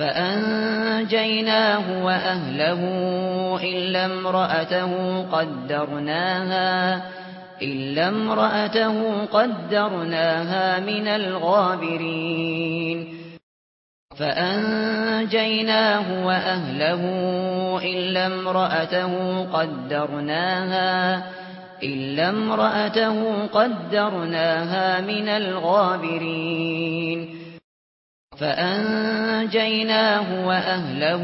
فأنجيناه وأهله إلا امرأته قدرناها إلا امرأته قدرناها من الغابرين. فأنجيناه وأهله إلا امرأته قدرناها إلا امرأته قدرناها من الغابرين. فأنجيناه وأهله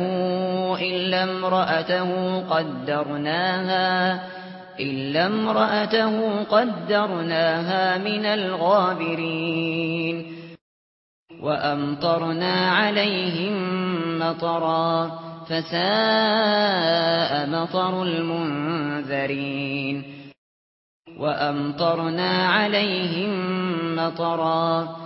إلا امرأته قدرناها إلا امرأته قدرناها من الغابرين وأمطرنا عليهم مطرا فساء مطر المنذرين وأمطرنا عليهم مطرا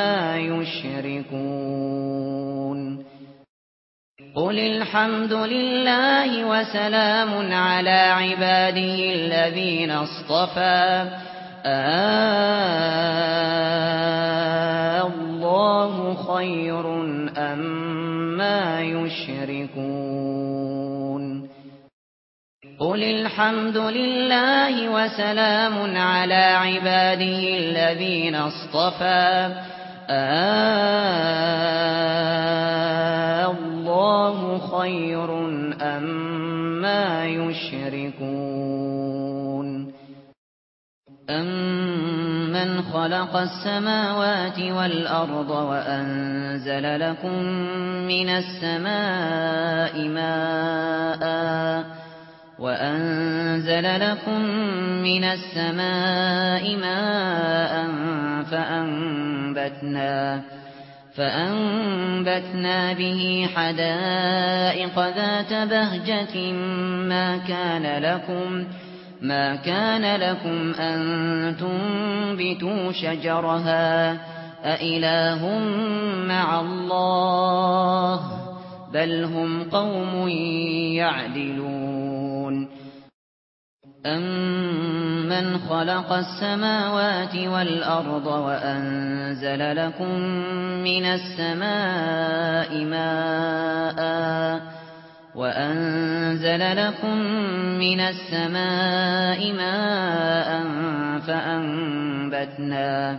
مَا يُشْرِكُونَ. قُلِ الْحَمْدُ لِلَّهِ وَسَلَامٌ عَلَى عِبَادِهِ الَّذِينَ اصْطَفَى. اللَّهُ خَيْرٌ أَمَّا يُشْرِكُونَ. قُلِ الْحَمْدُ لِلَّهِ وَسَلَامٌ عَلَى عِبَادِهِ الَّذِينَ اصْطَفَى. الله خير أما يشركون من خلق السماوات والأرض وأنزل لكم من السماء ماءً وَأَنزَلَ لَكُم مِّنَ السَّمَاءِ مَاءً فَأَنبَتْنَا فَأَنبَتْنَا بِهِ حَدَائِقَ ذَاتَ بَهْجَةٍ مَا كَانَ لَكُمْ مَا كَانَ لَكُمْ أَن تُنبِتُوا شَجَرَهَا أَإِلَٰهٌ مَّعَ اللَّهِ بل هم قوم يعدلون أمن خلق السماوات والأرض وأنزل لكم من السماء ماء وأنزل لكم من السماء ماء فأنبتنا فأنبتنا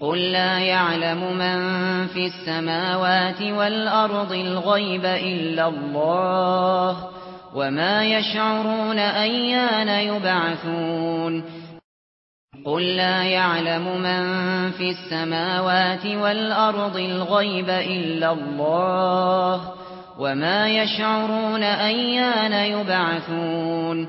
قل لا يعلم من في السماوات والأرض الغيب إلا الله وما يشعرون أيان يبعثون قل لا يعلم من في السماوات والأرض الغيب إلا الله وما يشعرون أيان يبعثون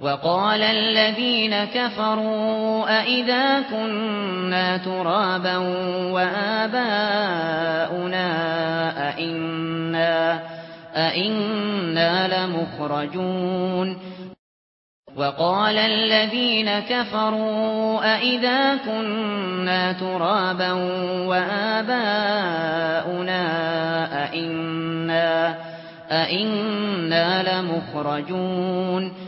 وقال الذين كفروا أئذا كنا ترابا وآباؤنا أئنا, أئنا لمخرجون وقال الذين كفروا أئذا كنا ترابا وآباؤنا أئنا, أئنا لمخرجون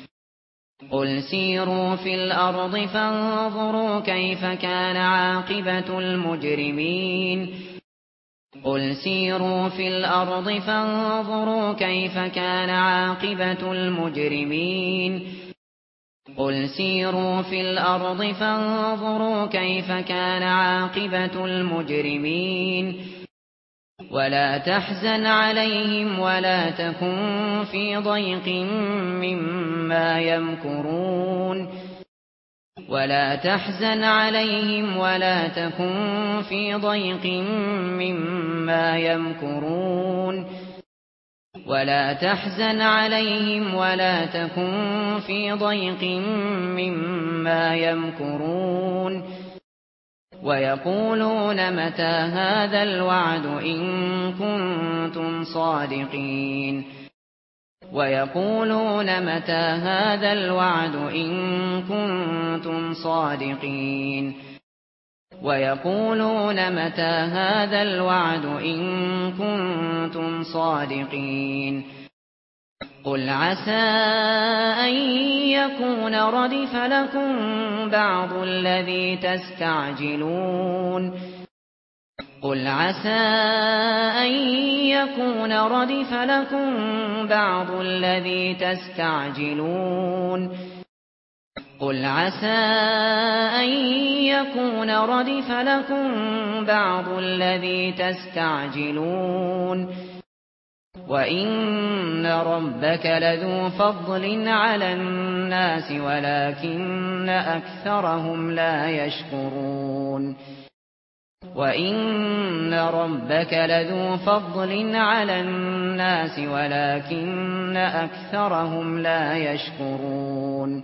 قل سيروا في الأرض فانظروا كيف كان عاقبة المجرمين قل سيروا في الأرض فانظروا كيف كان عاقبة المجرمين قل سيروا في الأرض فانظروا كيف كان عاقبة المجرمين ولا تحزن عليهم ولا تكن في ضيق مما يمكرون ولا تحزن عليهم ولا تكن في ضيق مما يمكرون ولا تحزن عليهم ولا تكن في ضيق مما يمكرون وَيَقُولُونَ مَتَى هَذَا الْوَعْدُ إِن كُنتُمْ صَادِقِينَ وَيَقُولُونَ مَتَى هَذَا الْوَعْدُ إِن كُنتُمْ صَادِقِينَ وَيَقُولُونَ مَتَى هَذَا الْوَعْدُ إِن كُنتُمْ صَادِقِينَ قل عسى أن يكون ردف لكم بعض الذي تستعجلون. قل عسى أن يكون ردف لكم بعض الذي تستعجلون. قل عسى أن يكون ردف لكم بعض الذي تستعجلون. وَإِنَّ رَبَّكَ لَذُو فَضْلٍ عَلَى النَّاسِ وَلَكِنَّ أَكْثَرَهُمْ لَا يَشْكُرُونَ وَإِنَّ رَبَّكَ لَذُو فَضْلٍ عَلَى النَّاسِ وَلَكِنَّ أَكْثَرَهُمْ لَا يَشْكُرُونَ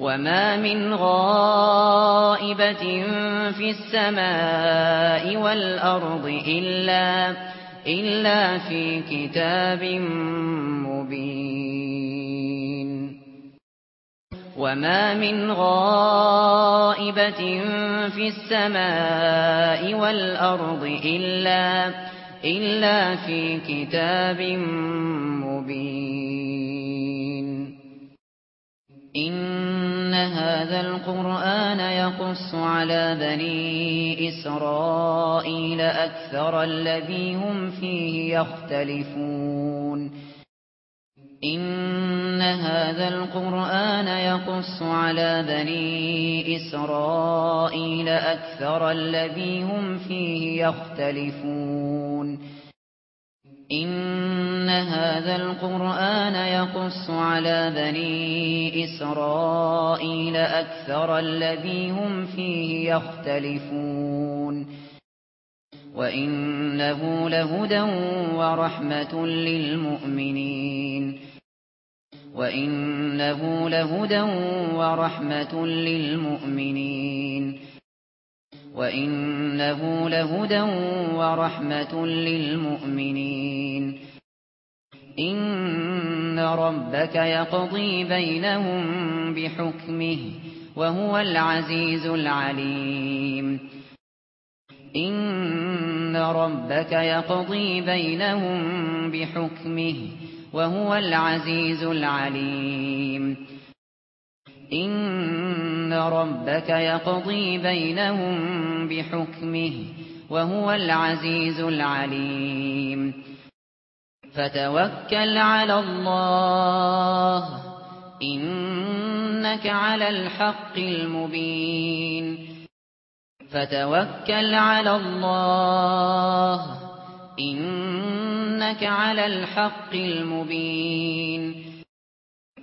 وما من غائبة في السماء والأرض إلا إلا في كتاب مبين وما من غائبة في السماء والأرض إلا إلا في كتاب مبين ان هذا القران يقص على بني اسرائيل أكثر الذي هم فيه يختلفون ان هذا القران يقص على بني اسرائيل أكثر الذي هم فيه يختلفون إن هذا القرآن يقص على بني إسرائيل أكثر الذي هم فيه يختلفون وإنه لهدى ورحمة للمؤمنين وإنه لهدى ورحمة للمؤمنين وَإِنَّهُ لَهُدًى وَرَحْمَةٌ لِّلْمُؤْمِنِينَ. إِنَّ رَبَّكَ يَقْضِي بَيْنَهُم بِحُكْمِهِ وَهُوَ الْعَزِيزُ الْعَلِيمُ. إِنَّ رَبَّكَ يَقْضِي بَيْنَهُم بِحُكْمِهِ وَهُوَ الْعَزِيزُ الْعَلِيمُ. ان ربك يقضي بينهم بحكمه وهو العزيز العليم فتوكل على الله انك على الحق المبين فتوكل على الله انك على الحق المبين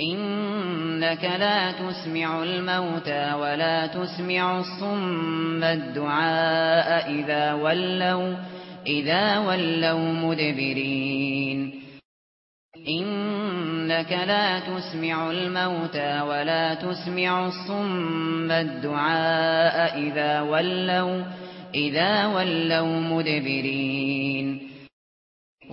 إنك لا تسمع الموتى ولا تسمع الصم الدعاء إذا ولوا إذا ولوا مدبرين. إنك لا تسمع الموتى ولا تسمع الصم الدعاء إذا ولوا إذا ولوا مدبرين.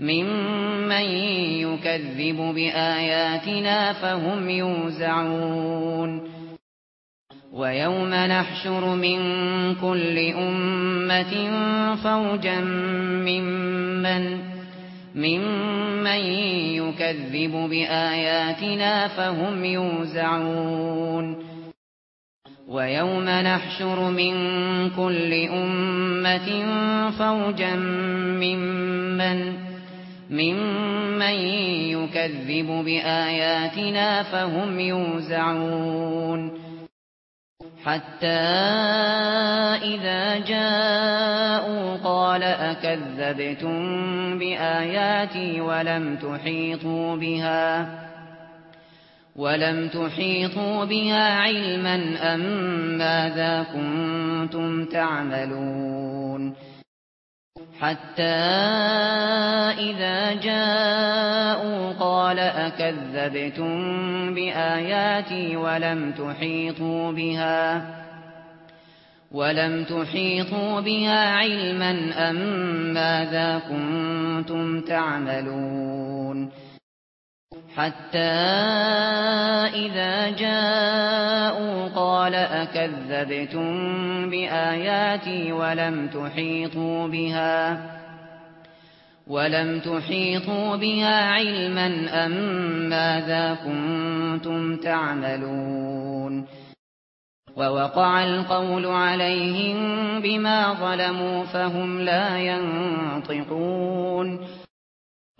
ممن يكذب بآياتنا فهم يوزعون. ويوم نحشر من كل أمة فوجا ممن ممن يكذب بآياتنا فهم يوزعون. وَيَوْمَ نَحْشُرُ مِنْ كُلِّ أُمَّةٍ فَوْجًا مِّمَّنْ ممن يكذب بآياتنا فهم يوزعون. حتى إذا جاءوا قال أكذبتم بآياتي ولم تحيطوا بها ولم تحيطوا بها علما أم ماذا كنتم تعملون؟ حتى إذا جاءوا قال أكذبتم بآياتي ولم تحيطوا بها ولم تحيطوا بها علما أَمَّا ماذا كنتم تعملون حتى إذا جاءوا قال أكذبتم بآياتي ولم تحيطوا بها ولم تحيطوا بها علما أَمَّا ذَا كنتم تعملون ووقع القول عليهم بما ظلموا فهم لا ينطقون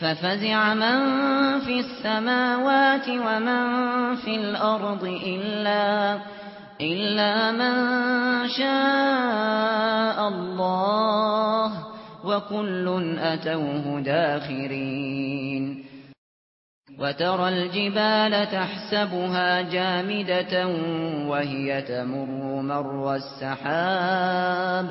فَفَزِعَ مَن فِي السَّمَاوَاتِ وَمَن فِي الْأَرْضِ إِلَّا إِلَّا مَن شَاءَ اللَّهُ وَكُلٌّ أَتَوْهُ دَاخِرِينَ. وَتَرَى الْجِبَالَ تَحْسَبُهَا جَامِدَةً وَهِيَ تَمُرُّ مَرَّ السَّحَابِ.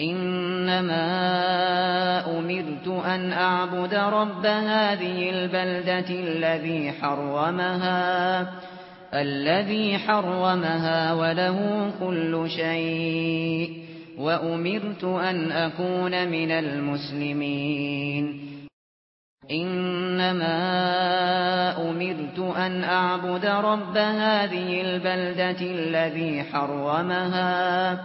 إنما أمرت أن أعبد رب هذه البلدة الذي حرمها الذي حرمها وله كل شيء وأمرت أن أكون من المسلمين. إنما أمرت أن أعبد رب هذه البلدة الذي حرمها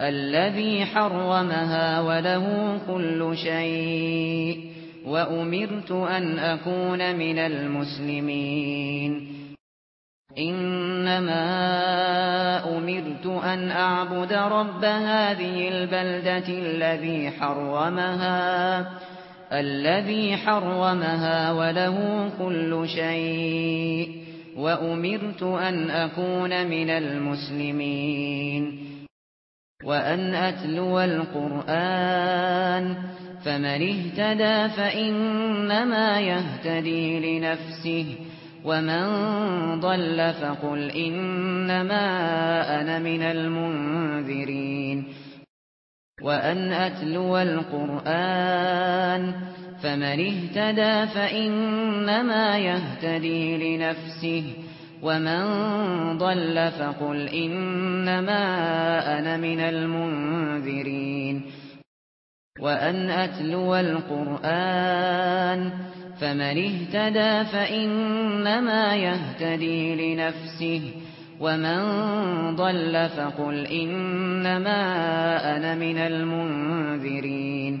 الذي حرمها وله كل شيء وأمرت أن أكون من المسلمين. إنما أمرت أن أعبد رب هذه البلدة الذي حرمها الذي حرمها وله كل شيء وأمرت أن أكون من المسلمين. وأن أتلو القرآن فمن اهتدى فإنما يهتدي لنفسه ومن ضل فقل إنما أنا من المنذرين وأن أتلو القرآن فمن اهتدى فإنما يهتدي لنفسه ومن ضل فقل انما أنا من المنذرين وان اتلو القران فمن اهتدى فانما يهتدي لنفسه ومن ضل فقل انما أنا من المنذرين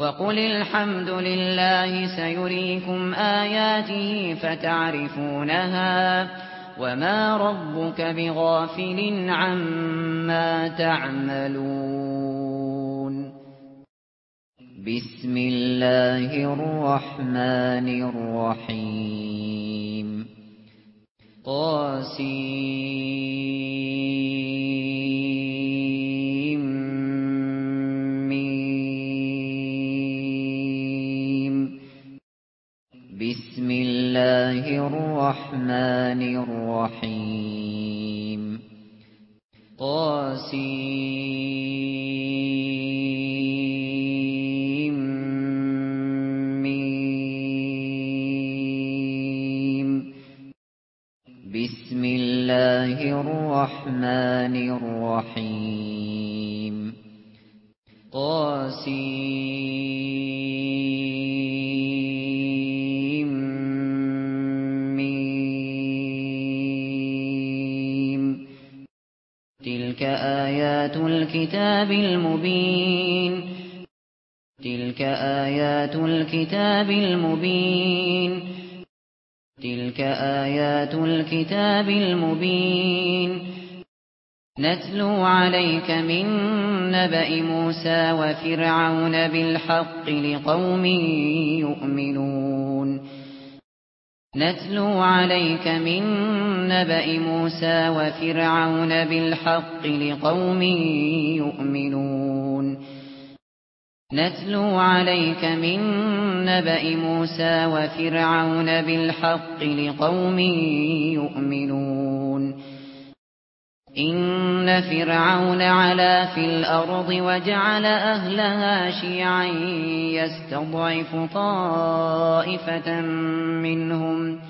وَقُلِ الْحَمْدُ لِلَّهِ سَيُرِيكُمْ آيَاتِهِ فَتَعْرِفُونَهَا وَمَا رَبُّكَ بِغَافِلٍ عَمَّا تَعْمَلُونَ بِسْمِ اللَّهِ الرَّحْمَنِ الرَّحِيمِ قَاسِمٌ الله الرحمن الرحيم. قاسم ميم. بسم الله الرحمن الرحيم. قاسم تِلْكَ آيَاتُ الْكِتَابِ الْمُبِينِ. تِلْكَ آيَاتُ الْكِتَابِ الْمُبِينِ. تِلْكَ آيَاتُ الْكِتَابِ الْمُبِينِ. نَتْلُو عَلَيْكَ مِنْ نَبَإِ مُوسَى وَفِرْعَوْنَ بِالْحَقِّ لِقَوْمٍ يُؤْمِنُونَ. نَتْلُو عَلَيْكَ مِنْ نبأ موسى وفرعون بالحق لقوم يؤمنون نتلو عليك من نبأ موسى وفرعون بالحق لقوم يؤمنون ان فرعون علا في الأرض وجعل اهلها شيعا يستضعف طائفة منهم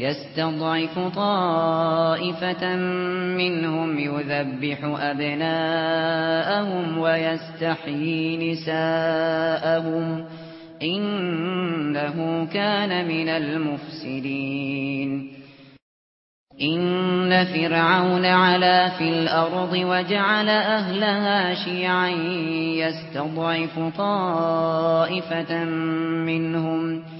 يستضعف طائفة منهم يذبح أبناءهم ويستحيي نساءهم إنه كان من المفسدين. إن فرعون علا في الأرض وجعل أهلها شيعا يستضعف طائفة منهم يُذَبِّحُ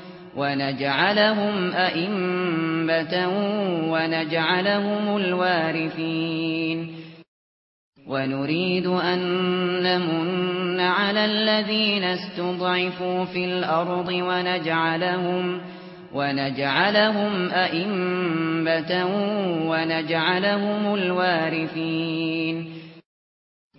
ونجعلهم أئمة ونجعلهم الوارثين. ونريد أن نمن على الذين استضعفوا في الأرض ونجعلهم ونجعلهم أئمة ونجعلهم الوارثين.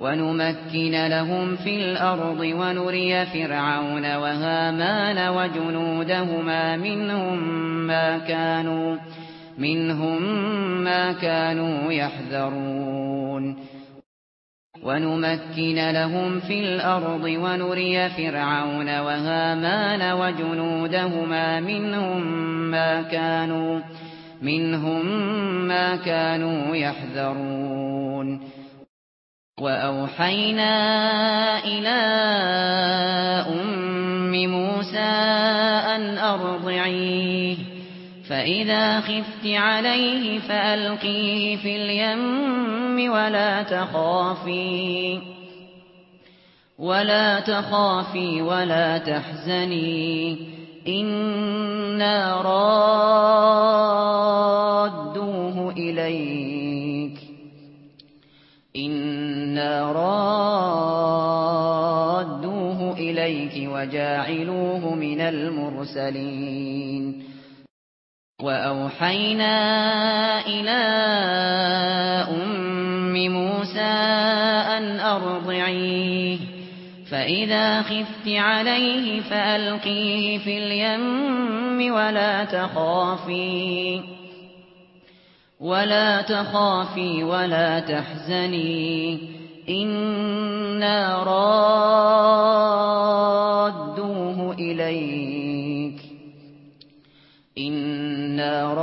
ونمكن لهم في الأرض ونري فرعون وهامان وجنودهما منهم ما كانوا منهم ما كانوا يحذرون. ونمكن لهم في الأرض ونري فرعون وهامان وجنودهما منهم ما كانوا منهم ما كانوا يحذرون. وَأَوْحَيْنَا إِلَى أُمِّ مُوسَى أَنْ أَرْضِعِيهِ فَإِذَا خِفْتِ عَلَيْهِ فَأَلْقِيهِ فِي الْيَمِّ وَلَا تَخَافِي وَلَا تَخَافِي وَلَا تَحْزَنِي إِنَّا رَادُّوهُ إِلَيْكِ إِنَّ إِنَّا رَادُّوهُ إِلَيْكِ وَجَاعِلُوهُ مِنَ الْمُرْسَلِينَ وَأَوْحَيْنَا إِلَى أُمِّ مُوسَى أَنْ أَرْضِعِيهِ فَإِذَا خِفْتِ عَلَيْهِ فَأَلْقِيهِ فِي الْيَمِّ وَلَا تَخَافِي وَلَا تَخَافِي وَلَا تَحْزَنِي إنا رادوه إليك إنا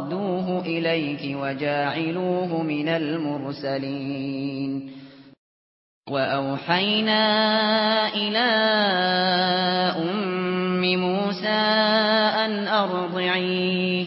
رادوه إليك وجاعلوه من المرسلين وأوحينا إلى أم موسى أن أرضعيه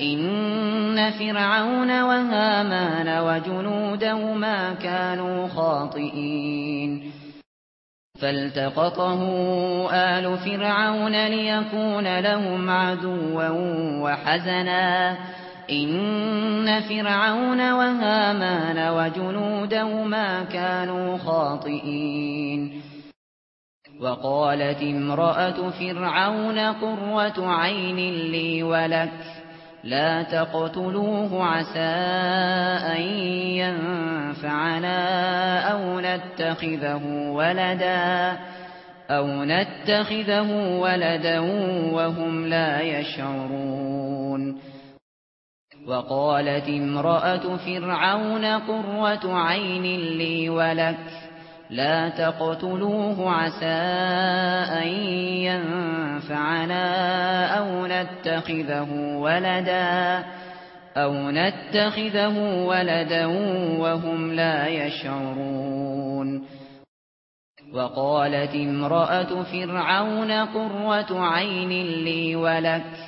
ان فرعون وهامان وجنودهما كانوا خاطئين فالتقطه آل فرعون ليكون لهم عدوا وحزنا ان فرعون وهامان وجنودهما كانوا خاطئين وقالت امراه فرعون قرة عين لي ولك لا تقتلوه عسى أن ينفعنا أو نتخذه ولدا أو نتخذه ولدا وهم لا يشعرون. وقالت امرأة فرعون قرة عين لي ولك لا تقتلوه عسى أن ينفعنا أو نتخذه ولدا أو نتخذه ولدا وهم لا يشعرون. وقالت امرأة فرعون قرة عين لي ولك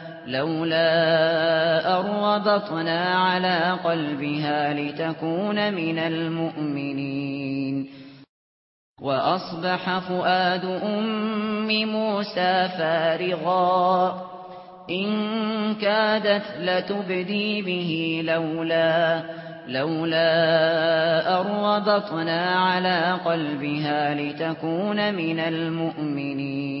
لولا أربطنا على قلبها لتكون من المؤمنين. وأصبح فؤاد أم موسى فارغا. إن كادت لتبدي به لولا لولا أربطنا على قلبها لتكون من المؤمنين.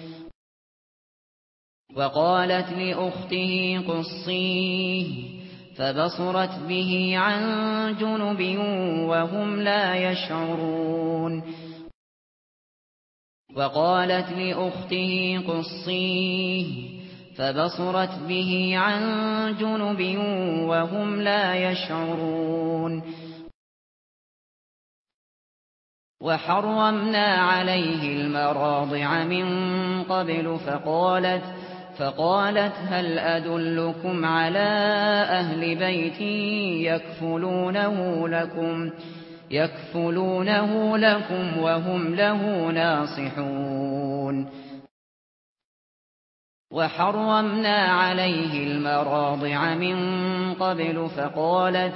وقالت لأخته قصيه فبصرت به عن جنب وهم لا يشعرون. وقالت لأخته قصيه فبصرت به عن جنب وهم لا يشعرون. وحرمنا عليه المراضع من قبل فقالت فقالت هل أدلكم على أهل بيتي يكفلونه لكم يكفلونه لكم وهم له ناصحون وحرمنا عليه المراضع من قبل فقالت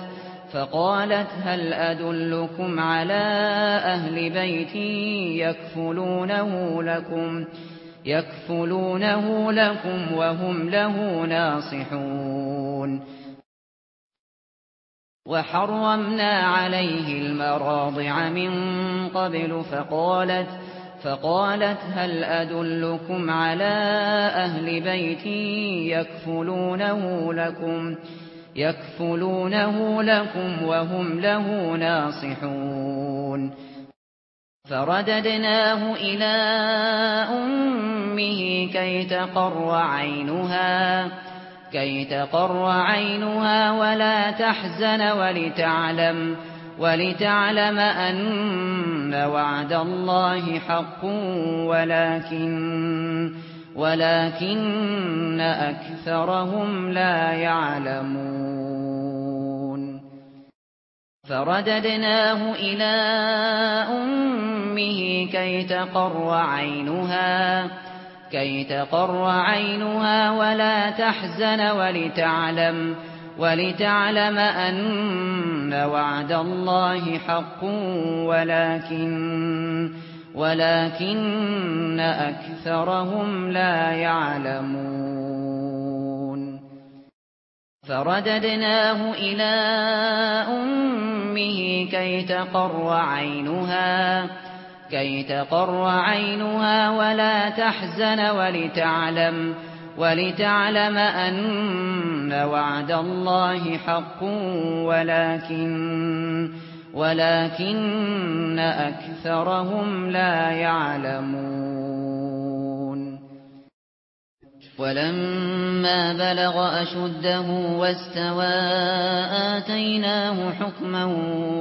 فقالت هل أدلكم على أهل بيتي يكفلونه لكم يكفلونه لكم وهم له ناصحون وحرمنا عليه المراضع من قبل فقالت فقالت هل أدلكم على أهل بيتي يكفلونه لكم يكفلونه لكم وهم له ناصحون فرددناه إلى أمه كي تقر عينها كي تقر عينها ولا تحزن ولتعلم ولتعلم أن وعد الله حق ولكن ولكن أكثرهم لا يعلمون. فرددناه إلى أمه أمه كي تقر عينها كي تقر عينها ولا تحزن ولتعلم ولتعلم أن وعد الله حق ولكن ولكن أكثرهم لا يعلمون. فرددناه إلى أمه كي تقر عينها كي تقر عينها ولا تحزن ولتعلم ولتعلم أن وعد الله حق ولكن ولكن أكثرهم لا يعلمون ولما بلغ أشده واستوى آتيناه حكما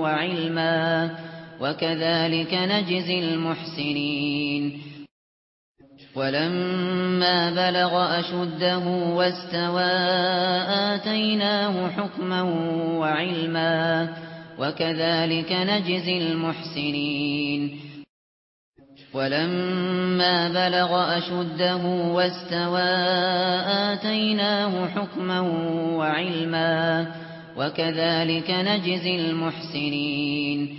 وعلما وكذلك نجزي المحسنين ولما بلغ أشده واستوى آتيناه حكما وعلما وكذلك نجزي المحسنين ولما بلغ أشده واستوى آتيناه حكما وعلما وكذلك نجزي المحسنين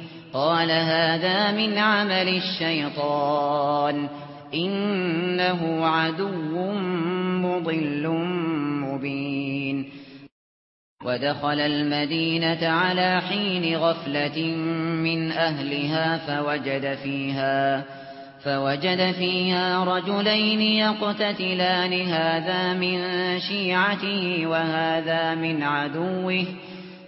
قال هذا من عمل الشيطان إنه عدو مضل مبين ودخل المدينة على حين غفلة من أهلها فوجد فيها فوجد فيها رجلين يقتتلان هذا من شيعته وهذا من عدوه.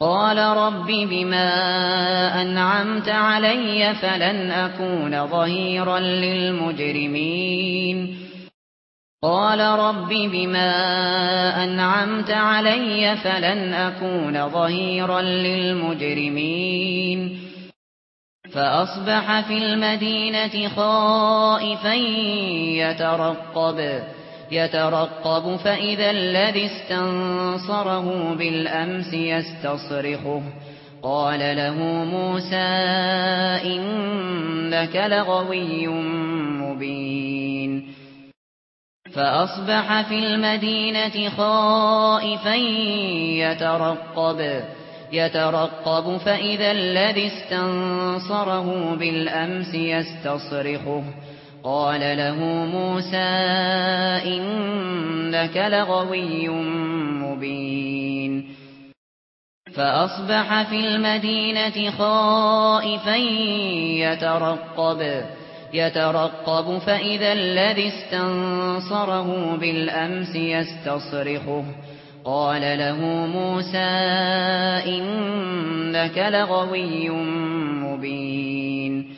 قال رب بما أنعمت علي فلن أكون ظهيرا للمجرمين. قال رب بما أنعمت علي فلن أكون ظهيرا للمجرمين. فأصبح في المدينة خائفا يترقب. يترقب فإذا الذي استنصره بالأمس يستصرخه. قال له موسى إنك لغوي مبين. فأصبح في المدينة خائفا يترقب. يترقب فإذا الذي استنصره بالأمس يستصرخه. قال له موسى إنك لغوي مبين. فأصبح في المدينة خائفا يترقب. يترقب فإذا الذي استنصره بالأمس يستصرخه. قال له موسى إنك لغوي مبين.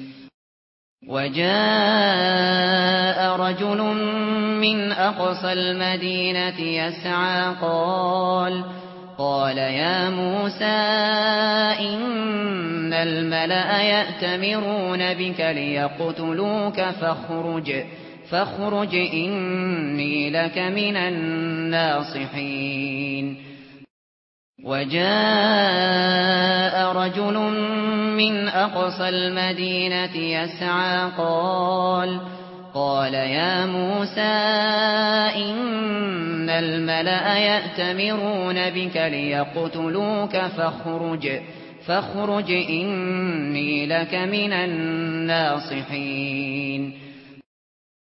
وَجَاءَ رَجُلٌ مِّنْ أَقْصَى الْمَدِينَةِ يَسْعَى قَالَ قَالَ يَا مُوسَى إِنَّ الْمَلَأَ يَأْتَمِرُونَ بِكَ لِيَقْتُلُوكَ فَاخْرُجْ فَاخْرُجْ إِنِّي لَكَ مِنَ النَّاصِحِينَ. وَجَاءَ رَجُلٌ مِّنْ أَقْصَى الْمَدِينَةِ يَسْعَى قَالَ قَالَ يَا مُوسَى إِنَّ الْمَلَأَ يَأْتَمِرُونَ بِكَ لِيَقْتُلُوكَ فَاخْرُجْ فَاخْرُجْ إِنِّي لَكَ مِنَ النَّاصِحِينَ.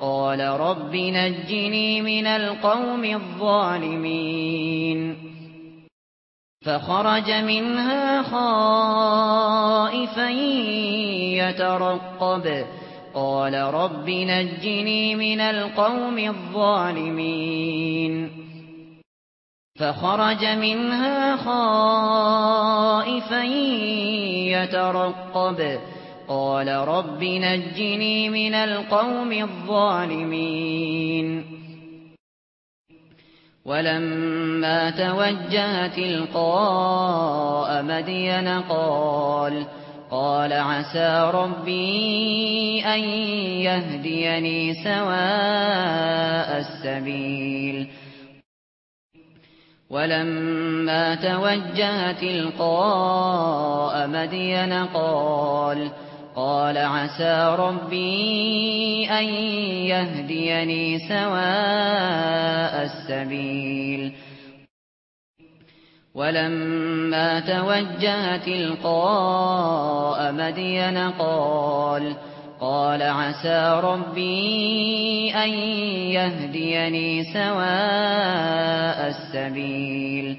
قال رب نجني من القوم الظالمين. فخرج منها خائفا يترقب. قال رب نجني من القوم الظالمين. فخرج منها خائفا يترقب. قال رب نجني من القوم الظالمين. ولما توجه تلقاء مدين قال قال عسى ربي أن يهديني سواء السبيل. ولما توجه تلقاء مدين قال قال عسى ربي أن يهديني سواء السبيل. ولما توجه تلقاء مدين قال قال عسى ربي أن يهديني سواء السبيل.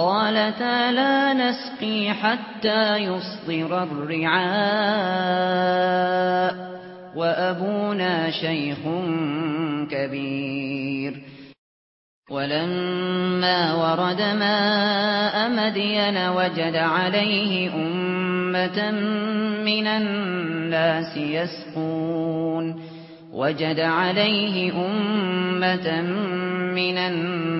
قالتا لا نسقي حتى يصدر الرعاء وأبونا شيخ كبير. ولما ورد ماء مدين وجد عليه أمة من الناس يسقون. وجد عليه أمة من الناس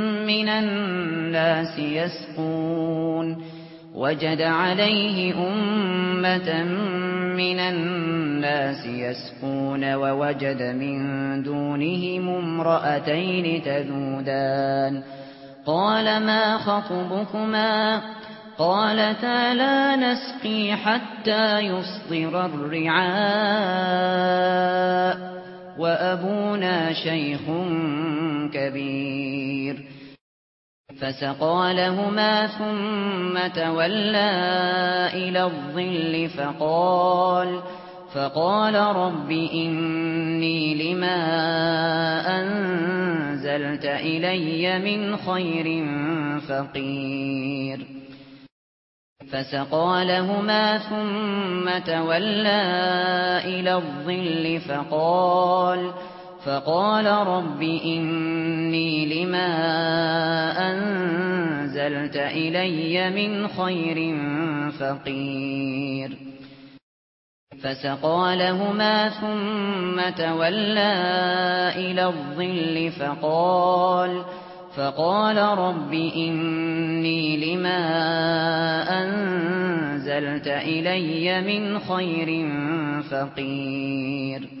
مِنَ النَّاسِ يَسْقُونَ. وَجَدَ عَلَيْهِ أُمَّةً مِنَ النَّاسِ يَسْقُونَ وَوَجَدَ مِن دُونِهِمْ امْرَأَتَيْنِ تَذُودَانِ. قَالَ مَا خَطْبُكُمَا؟ قالتا لا نسقي حتى يصدر الرعاء. وأبونا شيخ كبير. فسقى لهما ثم تولى إلى الظل فقال فقال رب إني لما أنزلت إلي من خير فقير. فسقى لهما ثم تولى إلى الظل فقال فقال فقال رب إني لما أنزلت إلي من خير فقير. فسقى لهما ثم تولى إلى الظل فقال فقال رب إني لما أنزلت إلي من خير فقير.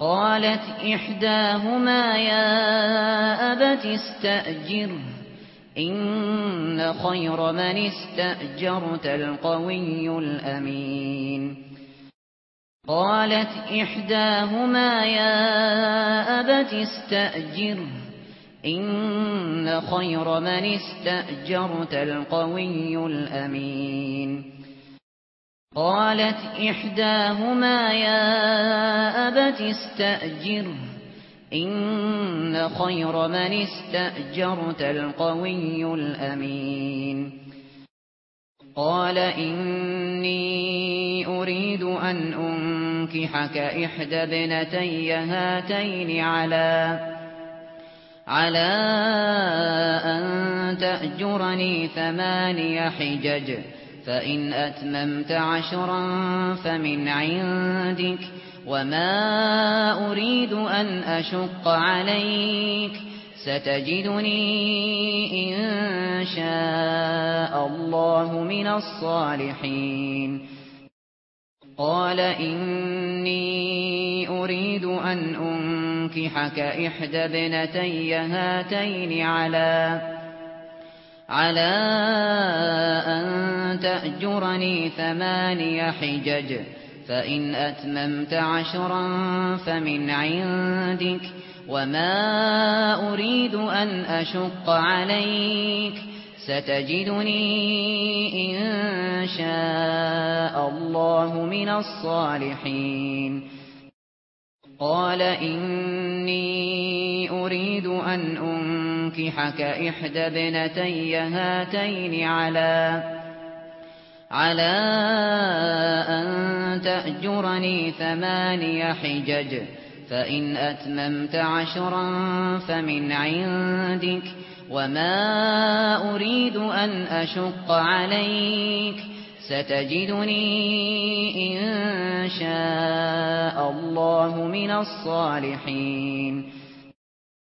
قالت إحداهما يا أبت استأجر إن خير من استأجرت القوي الأمين. قالت إحداهما يا أبت استأجر إن خير من استأجرت القوي الأمين. قالت إحداهما يا أبت استأجره إن خير من استأجرت القوي الأمين. قال إني أريد أن أنكحك إحدى بنتي هاتين على على أن تأجرني ثماني حجج. فإن أتممت عشرا فمن عندك وما أريد أن أشق عليك ستجدني إن شاء الله من الصالحين قال إني أريد أن أنكحك إحدى بنتي هاتين على على أن تأجرني ثماني حجج فإن أتممت عشرا فمن عندك وما أريد أن أشق عليك. ستجدني إن شاء الله من الصالحين. قال إني أريد أن أنفر تنكحك كإحدى بنتي هاتين على على أن تأجرني ثماني حجج فإن أتممت عشرا فمن عندك وما أريد أن أشق عليك ستجدني إن شاء الله من الصالحين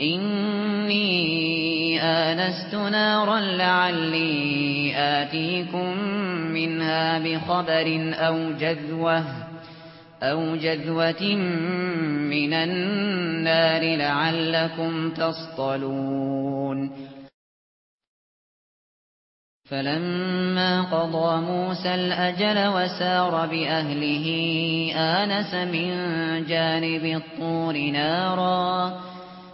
إني آنست نارا لعلي آتيكم منها بخبر أو جذوة أو جذوة من النار لعلكم تصطلون فلما قضى موسى الأجل وسار بأهله آنس من جانب الطور ناراً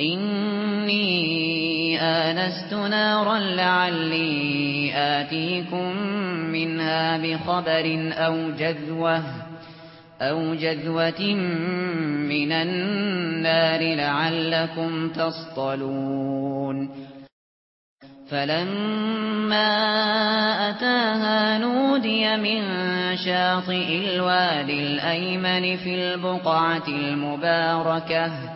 إني آنست نارا لعلي آتيكم منها بخبر أو جذوة أو جذوة من النار لعلكم تصطلون فلما أتاها نودي من شاطئ الوادي الأيمن في البقعة المباركة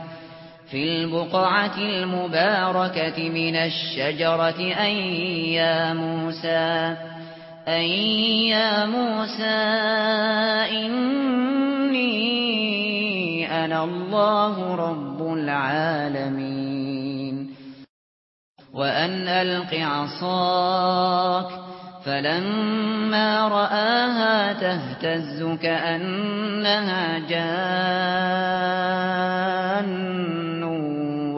في البقعة المباركة من الشجرة أن يا موسى أن يا موسى إني أنا الله رب العالمين. وأن ألق عصاك فلما رآها تهتز كأنها جان.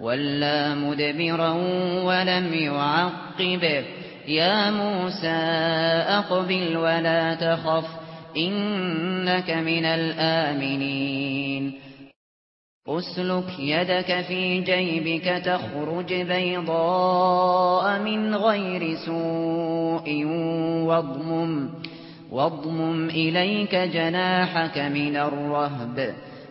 ولا مدبرا ولم يعقب يا موسى أقبل ولا تخف إنك من الآمنين أسلك يدك في جيبك تخرج بيضاء من غير سوء واضمم, واضمم إليك جناحك من الرهب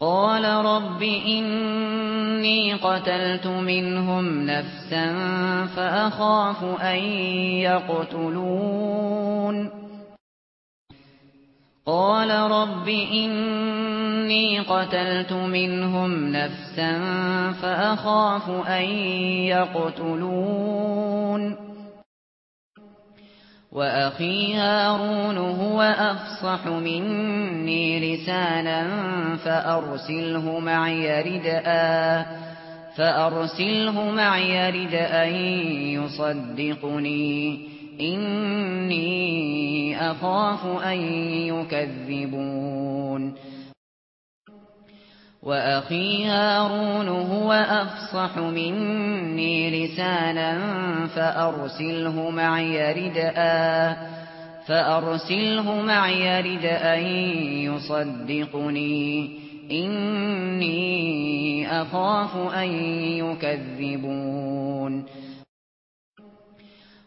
قال رب إني قتلت منهم نفسا فأخاف أن يقتلون. قال رب إني قتلت منهم نفسا فأخاف أن يقتلون. وأخي هارون هو أفصح مني لسانا فأرسله معي ردآ فأرسله معي ردآ يصدقني. إني أخاف أن يكذبون. وأخي هارون هو أفصح مني لسانا فأرسله معي ردآ فأرسله معي ردآ يصدقني. إني أخاف أن يكذبون.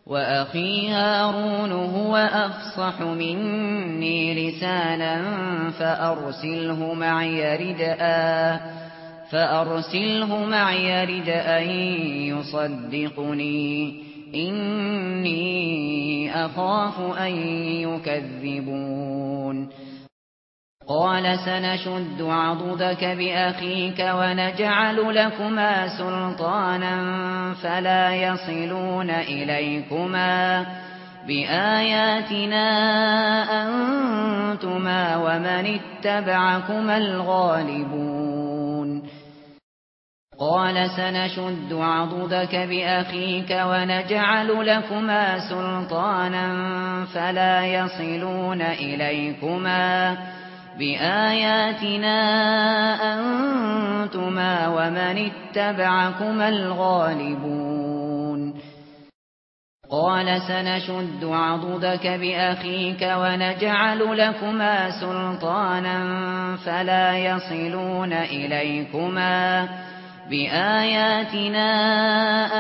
وأخي هارون هو أفصح مني لسانا فأرسله معي ردآ فأرسله معي ردآ يصدقني. إني أخاف أن يكذبون. قال سنشد عضدك بأخيك ونجعل لكما سلطانا فلا يصلون إليكما بآياتنا أنتما ومن اتبعكما الغالبون. قال سنشد عضدك بأخيك ونجعل لكما سلطانا فلا يصلون إليكما بآياتنا بآياتنا أنتما ومن اتبعكما الغالبون. قال سنشد عضدك بأخيك ونجعل لكما سلطانا فلا يصلون إليكما. بآياتنا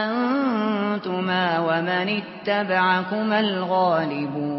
أنتما ومن اتبعكما الغالبون.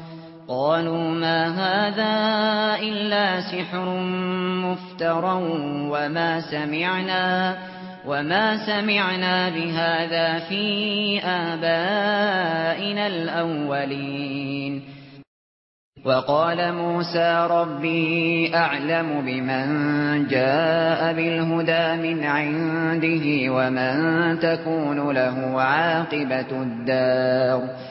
قالوا ما هذا إلا سحر مفترى وما سمعنا وما سمعنا بهذا في آبائنا الأولين. وقال موسى ربي أعلم بمن جاء بالهدى من عنده ومن تكون له عاقبة الدار.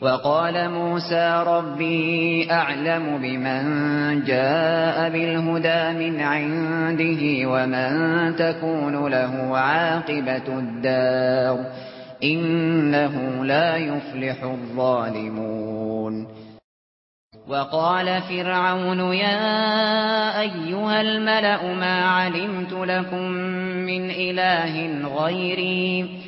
وقال موسى ربي أعلم بمن جاء بالهدى من عنده ومن تكون له عاقبة الدار إنه لا يفلح الظالمون. وقال فرعون يا أيها الملأ ما علمت لكم من إله غيري؟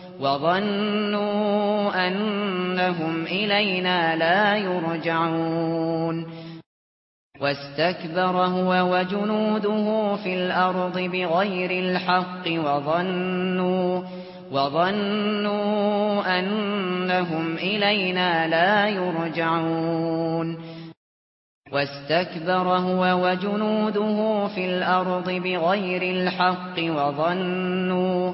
وظنوا أنهم إلينا لا يرجعون واستكبر هو وجنوده في الأرض بغير الحق وظنوا وظنوا أنهم إلينا لا يرجعون واستكبر هو وجنوده في الأرض بغير الحق وظنوا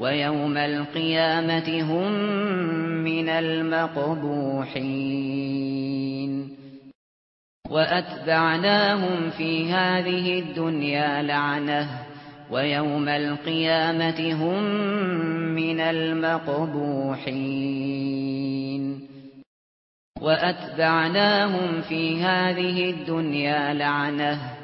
ويوم القيامة هم من المقبوحين وأتبعناهم في هذه الدنيا لعنة ويوم القيامة هم من المقبوحين وأتبعناهم في هذه الدنيا لعنة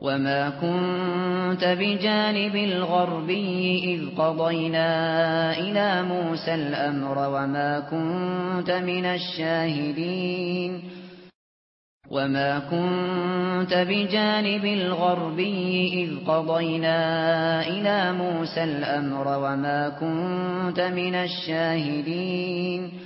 وما كنت بجانب الغربي إذ قضينا إلى موسى الأمر وما كنت من الشاهدين وما كنت بجانب الغربي إذ قضينا إلى موسى الأمر وما كنت من الشاهدين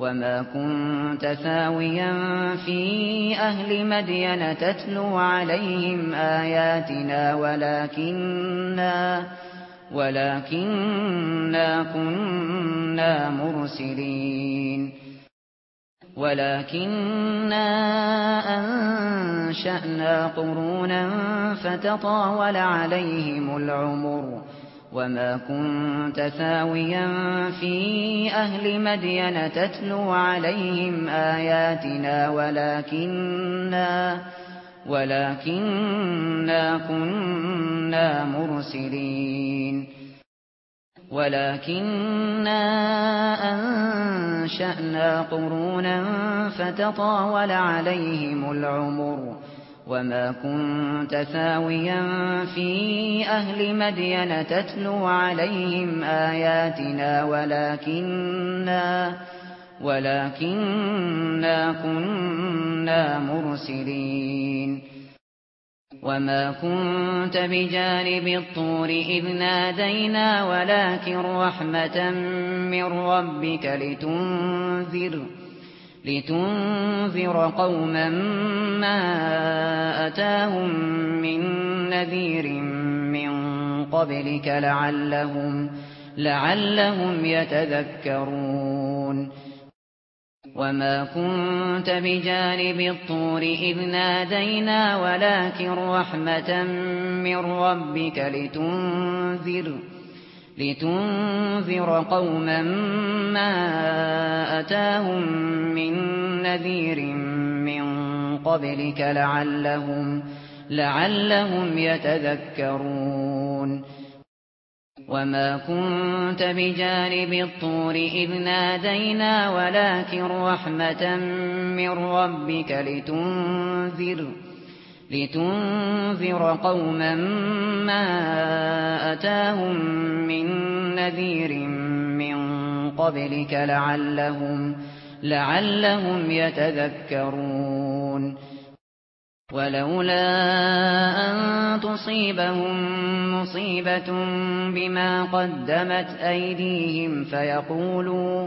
وما كنت ثاويا في أهل مدين تتلو عليهم آياتنا ولكننا, ولكننا كنا مرسلين ولكننا أنشأنا قرونا فتطاول عليهم العمر وما كنت ثاويا في أهل مدين تتلو عليهم آياتنا ولكننا, ولكننا كنا مرسلين ولكننا أنشأنا قرونا فتطاول عليهم العمر وما كنت ساويا في أهل مدين تتلو عليهم آياتنا ولكننا, ولكننا كنا مرسلين وما كنت بجانب الطور إذ نادينا ولكن رحمة من ربك لتنذر لِتُنذِرَ قَوْمًا مَّا أَتَاهُم مِّن نَّذِيرٍ مِّن قَبْلِكَ لَعَلَّهُمْ لَعَلَّهُمْ يَتَذَكَّرُونَ وَمَا كُنتَ بِجَانِبِ الطُّورِ إِذْ نَادَيْنَا وَلَكِن رَّحْمَةً مِّن رَّبِّكَ لِتُنذِرَ لِتُنذِرَ قَوْمًا مَّا أَتَاهُم مِّن نَّذِيرٍ مِّن قَبْلِكَ لَعَلَّهُمْ لَعَلَّهُمْ يَتَذَكَّرُونَ وَمَا كُنتَ بِجَانِبِ الطُّورِ إِذْ نَادَيْنَا وَلَكِن رَّحْمَةً مِّن رَّبِّكَ لِتُنذِرَ لِتُنذِرَ قَوْمًا مَّا أَتَاهُم مِّن نَّذِيرٍ مِّن قَبْلِكَ لَعَلَّهُمْ لَعَلَّهُمْ يَتَذَكَّرُونَ وَلَوْلَا أَن تُصِيبَهُم مُّصِيبَةٌ بِمَا قَدَّمَتْ أَيْدِيهِمْ فَيَقُولُوا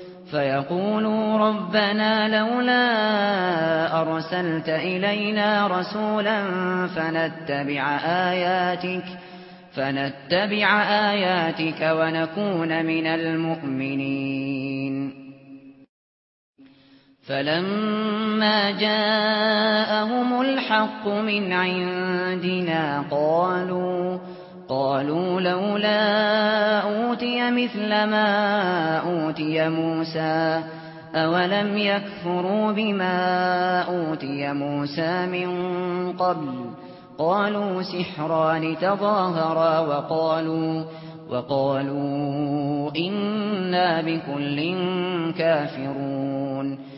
فَيَقُولُوا رَبَّنَا لَوْلَا أَرْسَلْتَ إِلَيْنَا رَسُولًا فَنَتَّبِعَ آيَاتِكَ فَنَتَّبِعَ آيَاتِكَ وَنَكُونَ مِنَ الْمُؤْمِنِينَ. فَلَمَّا جَاءَهُمُ الْحَقُّ مِنْ عِندِنَا قَالُوا قالوا لولا أوتي مثل ما أوتي موسى أولم يكفروا بما أوتي موسى من قبل؟ قالوا سحران تظاهرا وقالوا وقالوا إنا بكل كافرون.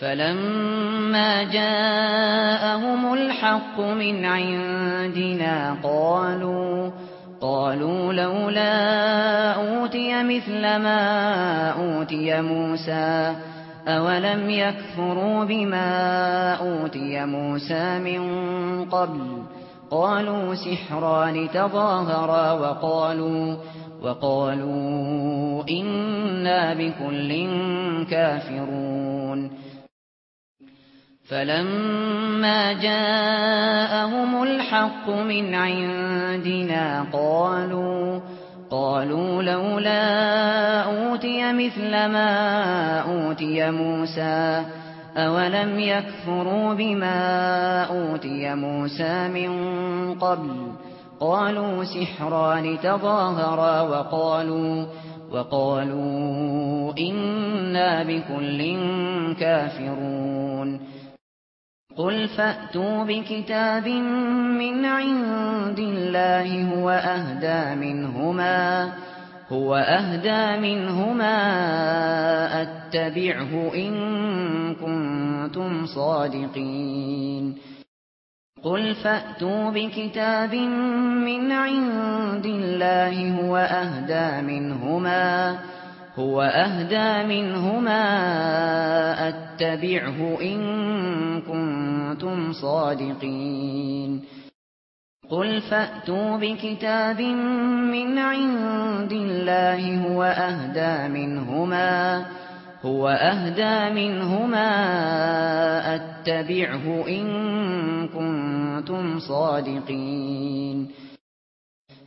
فَلَمَّا جَاءَهُمُ الْحَقُّ مِنْ عِندِنَا قَالُوا قَالُوا لَوْلَا أُوتِيَ مِثْلَ مَا أُوتِيَ مُوسَى أَوَلَمْ يَكْفُرُوا بِمَا أُوتِيَ مُوسَى مِنْ قَبْلُ؟ قَالُوا سِحْرَانِ تَظَاهَرَا وَقَالُوا وَقَالُوا إِنَّا بِكُلٍّ كَافِرُونَ فَلَمَّا جَاءَهُمُ الْحَقُّ مِنْ عِندِنَا قَالُوا قَالُوا لَوْلَا أُوتِيَ مِثْلَ مَا أُوتِيَ مُوسَى أَوَلَمْ يَكْفُرُوا بِمَا أُوتِيَ مُوسَى مِنْ قَبْلُ؟ قَالُوا سِحْرَانِ تَظَاهَرَا وَقَالُوا وَقَالُوا إِنَّا بِكُلٍّ كَافِرُونَ قل فأتوا بكتاب من عند الله هو أهدا منهما هو أهدا منهما أتبعه إن كنتم صادقين قل فأتوا بكتاب من عند الله هو أهدا منهما هو أهدى منهما أتبعه إن كنتم صادقين. قل فأتوا بكتاب من عند الله هو أهدى منهما هو أهدى منهما أتبعه إن كنتم صادقين.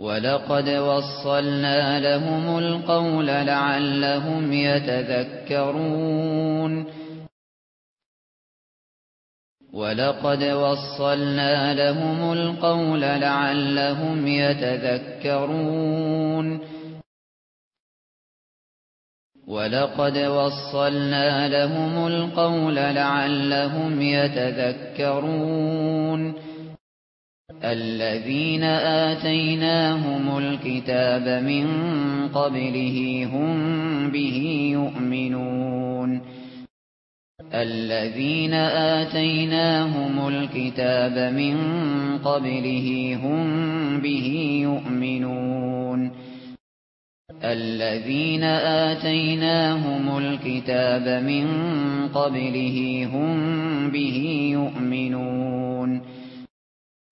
وَلَقَدْ وَصَّلْنَا لَهُمُ الْقَوْلَ لَعَلَّهُمْ يَتَذَكَّرُونَ وَلَقَدْ وَصَّلْنَا لَهُمُ الْقَوْلَ لَعَلَّهُمْ يَتَذَكَّرُونَ وَلَقَدْ وَصَّلْنَا لَهُمُ الْقَوْلَ لَعَلَّهُمْ يَتَذَكَّرُونَ الذين آتيناهم الكتاب من قبله هم به يؤمنون. الذين آتيناهم الكتاب من قبله هم به يؤمنون. الذين آتيناهم الكتاب من قبله هم به يؤمنون.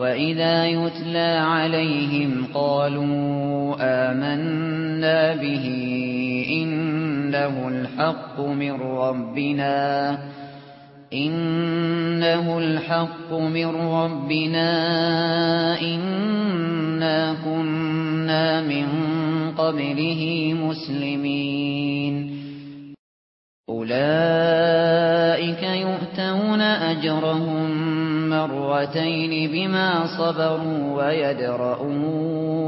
وَإِذَا يُتْلَى عَلَيْهِمْ قَالُوا آمَنَّا بِهِ إِنَّهُ الْحَقُّ مِنْ رَبِّنَا إِنَّهُ الْحَقُّ مِنْ رَبِّنَا إِنَّا كُنَّا مِنْ قَبْلِهِ مُسْلِمِينَ أُولَئِكَ يُؤْتَوْنَ أَجْرَهُمْ مرتين بما صبروا ويدرؤون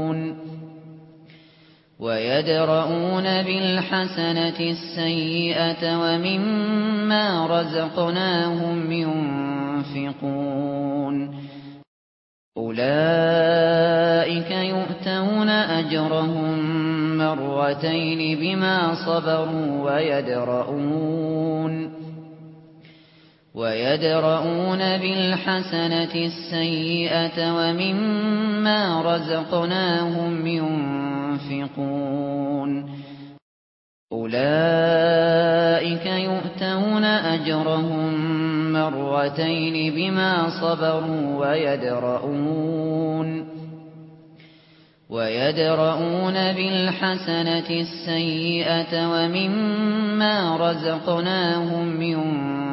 ويدرؤون بالحسنة السيئة ومما رزقناهم ينفقون أولئك يؤتون أجرهم مرتين بما صبروا ويدرؤون وَيَدْرَؤُونَ بِالْحَسَنَةِ السَّيِّئَةَ وَمِمَّا رَزَقْنَاهُمْ يُنْفِقُونَ. أُولَئِكَ يُؤْتَوْنَ أَجْرَهُمْ مَرَّتَيْنِ بِمَا صَبَرُوا وَيَدْرَؤُونَ. وَيَدْرَؤُونَ بِالْحَسَنَةِ السَّيِّئَةَ وَمِمَّا رَزَقْنَاهُمْ يُنْفِقُونَ.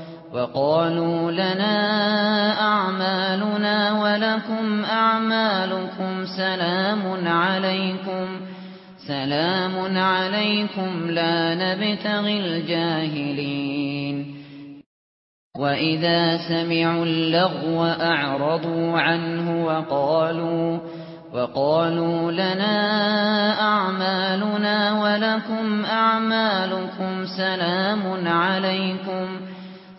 وقالوا لنا أعمالنا ولكم أعمالكم سلام عليكم سلام عليكم لا نبتغي الجاهلين وإذا سمعوا اللغو أعرضوا عنه وقالوا وقالوا لنا أعمالنا ولكم أعمالكم سلام عليكم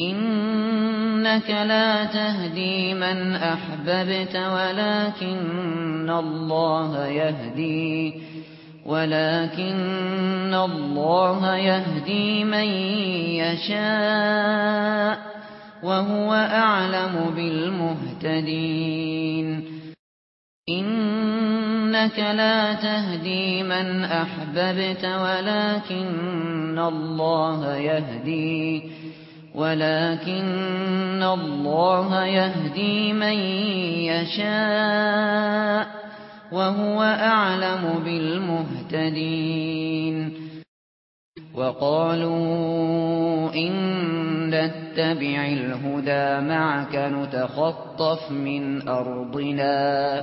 إنك لا تهدي من أحببت ولكن الله يهدي ولكن الله يهدي من يشاء وهو أعلم بالمهتدين. إنك لا تهدي من أحببت ولكن الله يهدي. ولكن الله يهدي من يشاء وهو أعلم بالمهتدين وقالوا إن نتبع الهدى معك نتخطف من أرضنا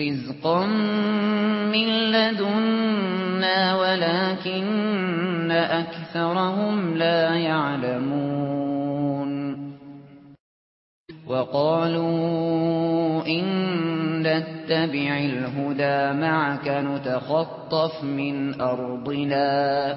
رزقا من لدنا ولكن أكثرهم لا يعلمون وقالوا إن نتبع الهدى معك نتخطف من أرضنا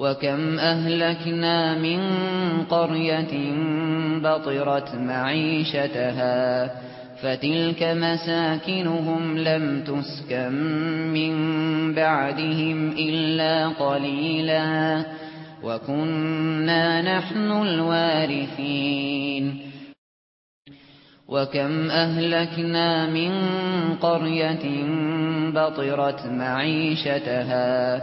وَكَمْ أَهْلَكْنَا مِنْ قَرْيَةٍ بَطِرَتْ مَعِيشَتَهَا فَتِلْكَ مَسَاكِنُهُمْ لَمْ تُسْكَنْ مِنْ بَعْدِهِمْ إِلَّا قَلِيلًا وَكُنَّا نَحْنُ الْوَارِثِينَ وَكَمْ أَهْلَكْنَا مِنْ قَرْيَةٍ بَطِرَتْ مَعِيشَتَهَا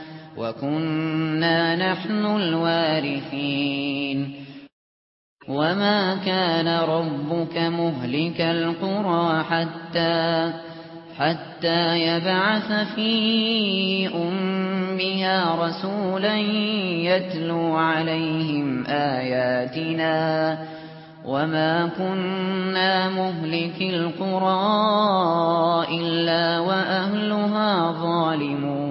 وَكُنَّا نَحْنُ الْوَارِثِينَ وَمَا كَانَ رَبُّكَ مُهْلِكَ الْقُرَى حَتَّى حَتَّى يَبْعَثَ فِي أُمِّهَا رَسُولًا يَتْلُو عَلَيْهِمْ آيَاتِنَا وَمَا كُنَّا مُهْلِكِي الْقُرَى إِلَّا وَأَهْلُهَا ظَالِمُونَ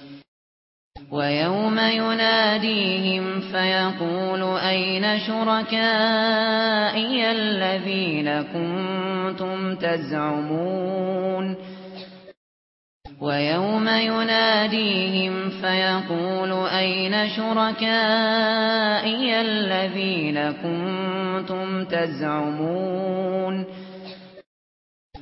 وَيَوْمَ يُنَادِيهِمْ فَيَقُولُ أَيْنَ شُرَكَائِيَ الَّذِينَ كُنتُمْ تَزْعُمُونَ وَيَوْمَ يُنَادِيهِمْ فَيَقُولُ أَيْنَ شُرَكَائِيَ الَّذِينَ كُنتُمْ تَزْعُمُونَ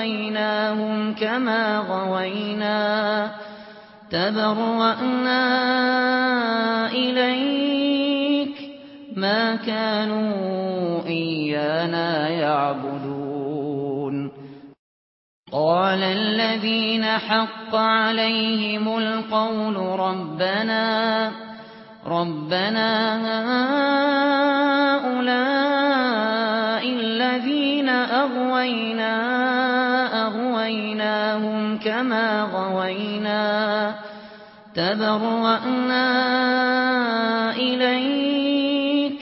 غويناهم كما غوينا تبرأنا إليك ما كانوا إيانا يعبدون قال الذين حق عليهم القول ربنا ربنا هؤلاء الذين أغوينا أغويناهم كما غوينا تبرأنا إليك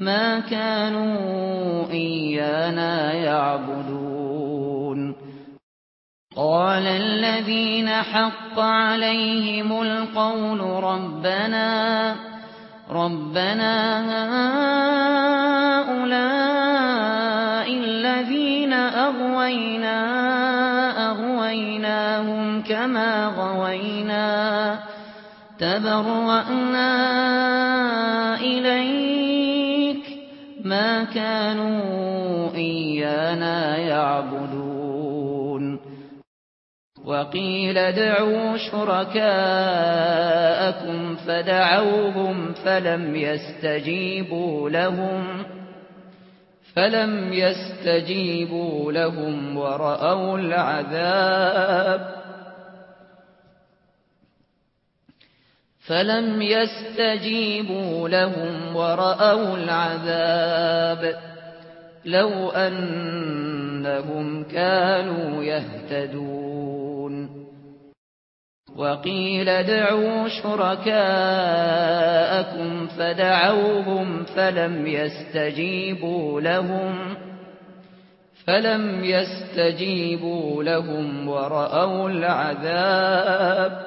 ما كانوا إيانا يعبدون قال الذين حق عليهم القول ربنا رَبَّنَا هَؤُلَاءِ الَّذِينَ أَغْوَيْنَا أَغْوَيْنَاهُمْ كَمَا غَوَيْنَا تَبَرَّأْنَا إِلَيْكَ مَا كَانُوا إِيَّانَا يَعْبُدُونَ وقيل ادعوا شركاءكم فدعوهم فلم يستجيبوا لهم فلم يستجيبوا لهم ورأوا العذاب فلم يستجيبوا لهم ورأوا العذاب لو أنهم كانوا يهتدون وقيل ادعوا شركاءكم فدعوهم فلم يستجيبوا لهم فلم يستجيبوا لهم ورأوا العذاب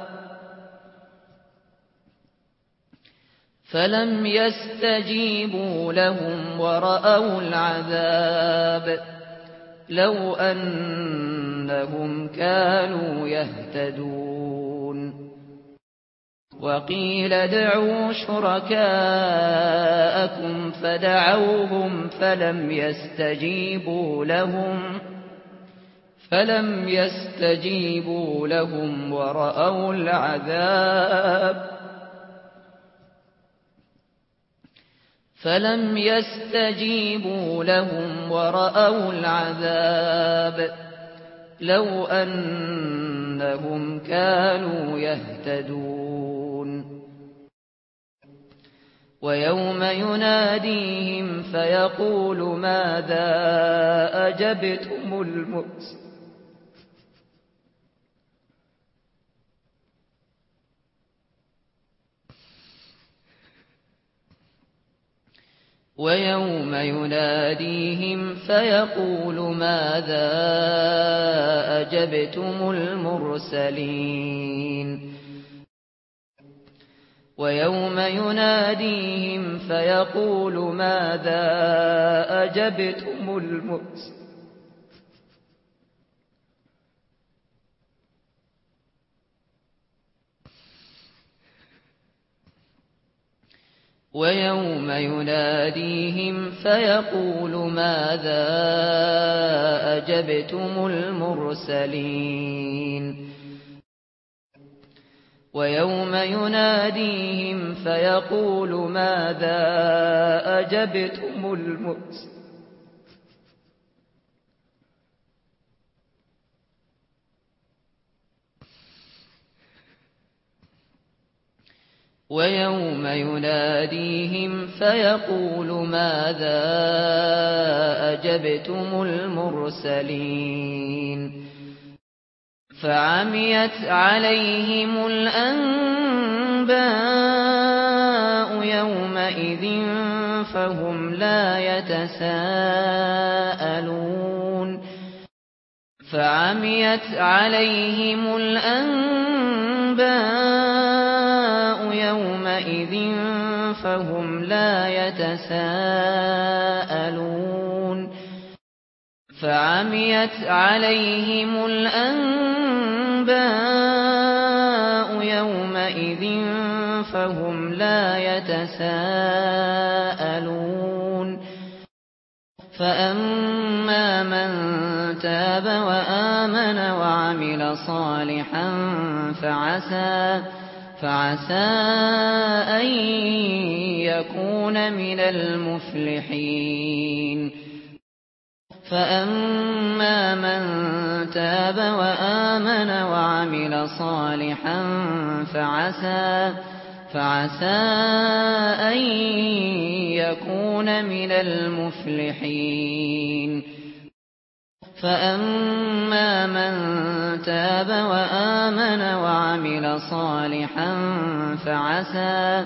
فلم يستجيبوا لهم ورأوا العذاب لو أنهم كانوا يهتدون وقيل ادعوا شركاءكم فدعوهم فلم يستجيبوا لهم فلم يستجيبوا لهم ورأوا العذاب فلم يستجيبوا لهم ورأوا العذاب لو أنهم كانوا يهتدون وَيَوْمَ يُنَادِيهِمْ فَيَقُولُ مَاذَا أَجَبْتُمُ الْمُرْسَلِينَ وَيَوْمَ يُنَادِيهِمْ فَيَقُولُ مَاذَا أَجَبْتُمُ الْمُرْسَلِينَ وَيَوْمَ يُنَادِيهِمْ فَيَقُولُ مَاذَا أَجَبْتُمُ الْمُرْسَلِينَ وَيَوْمَ يُنَادِيهِمْ فَيَقُولُ مَاذَا أَجَبْتُمُ الْمُرْسَلِينَ وَيَوْمَ يُنَادِيهِمْ فَيَقُولُ مَاذَا أَجَبْتُمُ الْمُرْسَلِينَ وَيَوْمَ يُنَادِيهِمْ فَيَقُولُ مَاذَا أَجَبْتُمُ الْمُرْسَلِينَ فعميت عليهم الأنباء يومئذ فهم لا يتساءلون. فعميت عليهم الأنباء يومئذ فهم لا يتساءلون. فعميت عليهم الأنباء يومئذ فهم لا يتساءلون. فأما من تاب وآمن وعمل صالحا فعسى فعسى أن يكون من المفلحين. فَأَمَّا مَن تَابَ وَآمَنَ وَعَمِلَ صَالِحًا فَعَسَى فَعَسَى أَن يَكُونَ مِنَ الْمُفْلِحِينَ فَأَمَّا مَن تَابَ وَآمَنَ وَعَمِلَ صَالِحًا فَعَسَى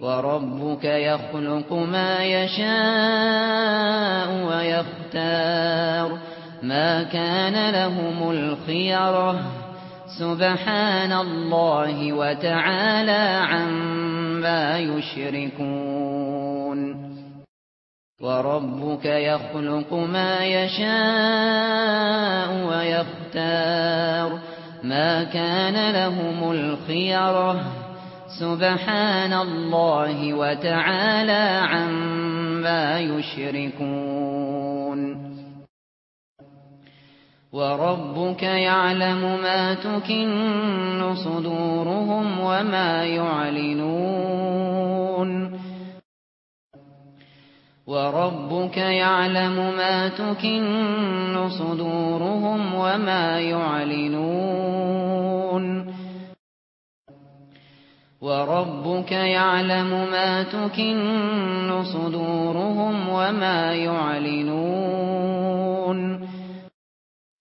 وربك يخلق ما يشاء ويختار ما كان لهم الخيرة سبحان الله وتعالى عما يشركون. وربك يخلق ما يشاء ويختار ما كان لهم الخيرة سبحان الله وتعالى عما يشركون وربك يعلم ما تكن صدورهم وما يعلنون وربك يعلم ما تكن صدورهم وما يعلنون وربك يعلم ما تكن صدورهم وما يعلنون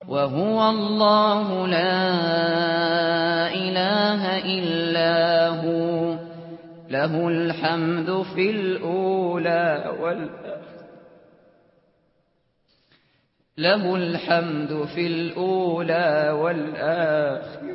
وهو الله لا إله إلا هو له الحمد في الأولى والآخر له الحمد في الأولى والآخر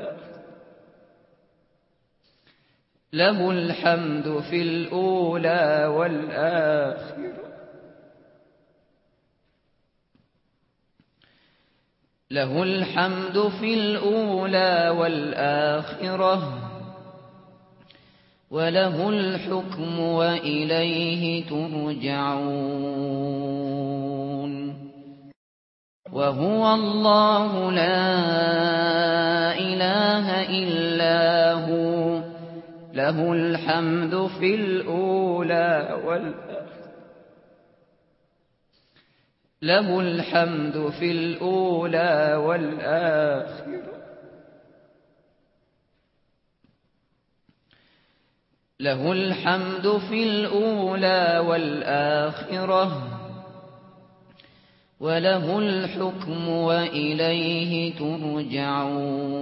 له الحمد في الأولى والآخرة له الحمد في الأولى والآخرة وله الحكم وإليه ترجعون وهو الله لا إله إلا هو له الحمد في الأولى والآخرة. له الحمد في الأولى والآخرة. له الحمد في الأولى والآخرة. وله الحكم وإليه ترجعون.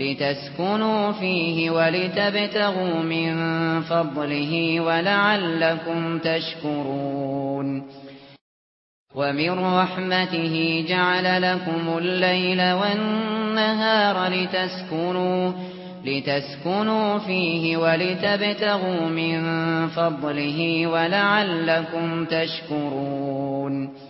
لتسكنوا فيه ولتبتغوا من فضله ولعلكم تشكرون. ومن رحمته جعل لكم الليل والنهار لتسكنوا لتسكنوا فيه ولتبتغوا من فضله ولعلكم تشكرون.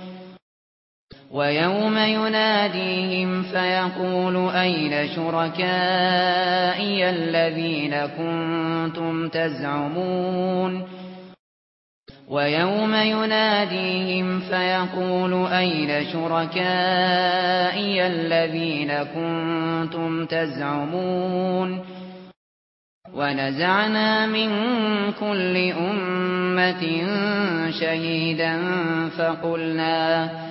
وَيَوْمَ يُنَادِيهِمْ فَيَقُولُ أَيْنَ شُرَكَائِيَ الَّذِينَ كُنتُمْ تَزْعُمُونَ وَيَوْمَ يُنَادِيهِمْ فَيَقُولُ أَيْنَ شُرَكَائِيَ الَّذِينَ كُنتُمْ تَزْعُمُونَ وَنَزَعْنَا مِنْ كُلِّ أُمَّةٍ شَهِيدًا فَقُلْنَا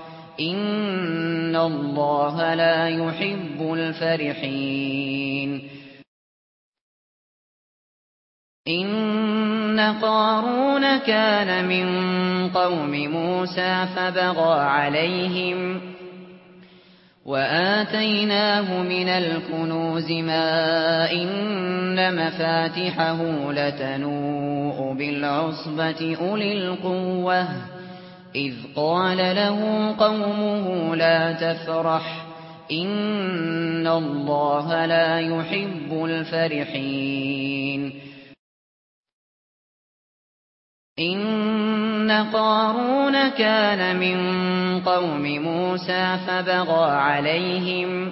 ان الله لا يحب الفرحين ان قارون كان من قوم موسى فبغى عليهم وآتيناه من الكنوز ما إن مفاتحه لتنوء بالعصبة أولي القوة إذ قال له قومه لا تفرح إن الله لا يحب الفرحين. إن قارون كان من قوم موسى فبغى عليهم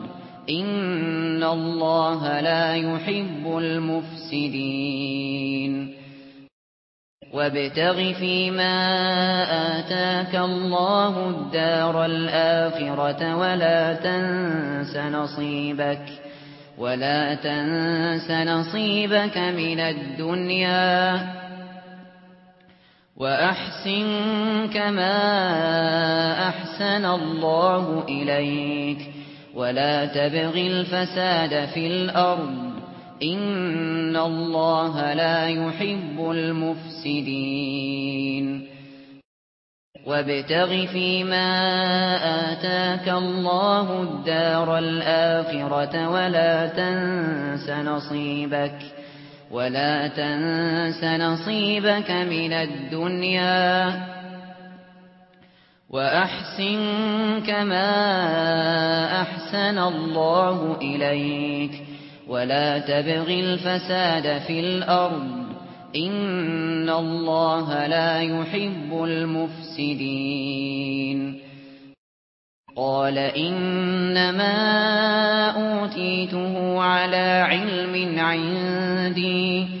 ان الله لا يحب المفسدين وابتغ فيما آتاك الله الدار الآخرة ولا تنس نصيبك ولا تنس نصيبك من الدنيا وأحسن كما أحسن الله إليك ولا تبغ الفساد في الأرض إن الله لا يحب المفسدين. وابتغ فيما آتاك الله الدار الآخرة ولا تنس نصيبك ولا تنس نصيبك من الدنيا وَأَحْسِن كَمَا أَحْسَنَ اللَّهُ إِلَيْكَ وَلَا تَبْغِ الْفَسَادَ فِي الْأَرْضِ إِنَّ اللَّهَ لَا يُحِبُّ الْمُفْسِدِينَ قَالَ إِنَّمَا أُوتِيتُهُ عَلَى عِلْمٍ عِندِي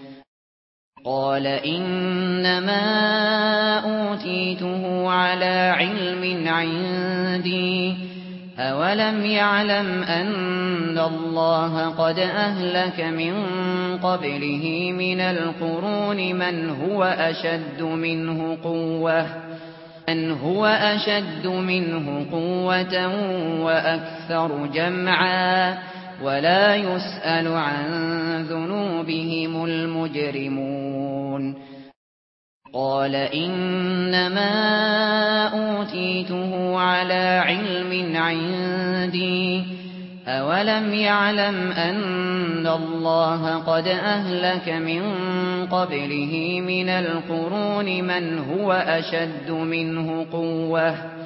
قال إنما أوتيته على علم عندي أولم يعلم أن الله قد أهلك من قبله من القرون من هو أشد منه قوة ان هو أشد منه قوة وأكثر جمعا ولا يسأل عن ذنوبهم المجرمون. قال إنما أوتيته على علم عندي. أولم يعلم أن الله قد أهلك من قبله من القرون من هو أشد منه قوةً.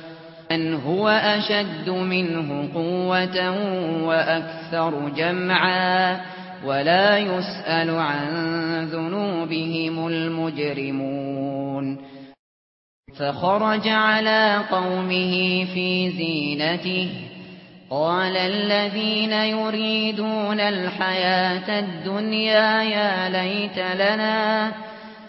أن هو أشد منه قوة وأكثر جمعا ولا يسأل عن ذنوبهم المجرمون. فخرج على قومه في زينته. قال الذين يريدون الحياة الدنيا يا ليت لنا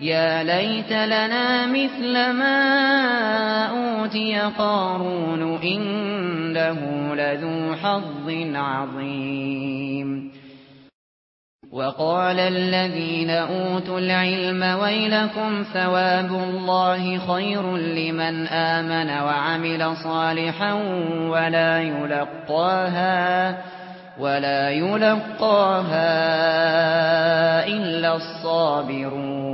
يا ليت لنا مثل ما أوتي قارون إنه لذو حظ عظيم. وقال الذين أوتوا العلم ويلكم ثواب الله خير لمن آمن وعمل صالحا ولا يلقاها ولا يلقاها إلا الصابرون.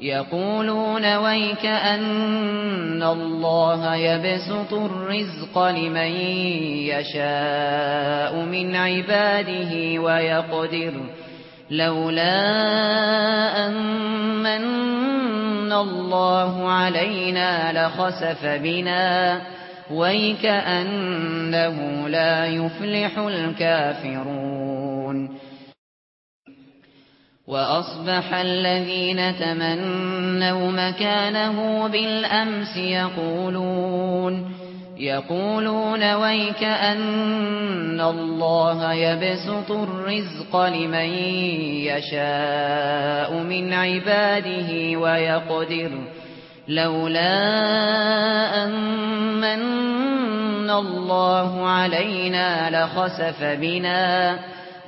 يقولون ويك أن الله يبسط الرزق لمن يشاء من عباده ويقدر لولا أن من الله علينا لخسف بنا ويك أنه لا يفلح الكافرون وَأَصْبَحَ الَّذِينَ تَمَنَّوْا مَكَانَهُ بِالْأَمْسِ يَقُولُونَ يَقُولُونَ وَيْكَ أَنَّ اللَّهَ يَبْسُطُ الرِّزْقَ لِمَن يَشَاءُ مِنْ عِبَادِهِ وَيَقْدِرُ لَوْلَا أَن مَّنَّ اللَّهُ عَلَيْنَا لَخَسَفَ بِنَا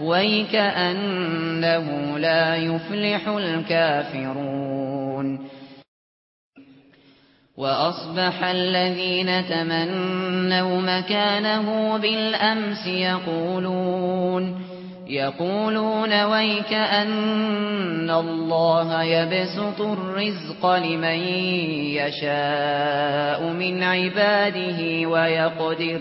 وَيْكَأَنَّهُ لَا يُفْلِحُ الْكَافِرُونَ وَأَصْبَحَ الَّذِينَ تَمَنَّوْا مَكَانَهُ بِالْأَمْسِ يَقُولُونَ يَقُولُونَ وَيْكَأَنَّ اللَّهَ يَبْسُطُ الرِّزْقَ لِمَن يَشَاءُ مِنْ عِبَادِهِ وَيَقْدِرُ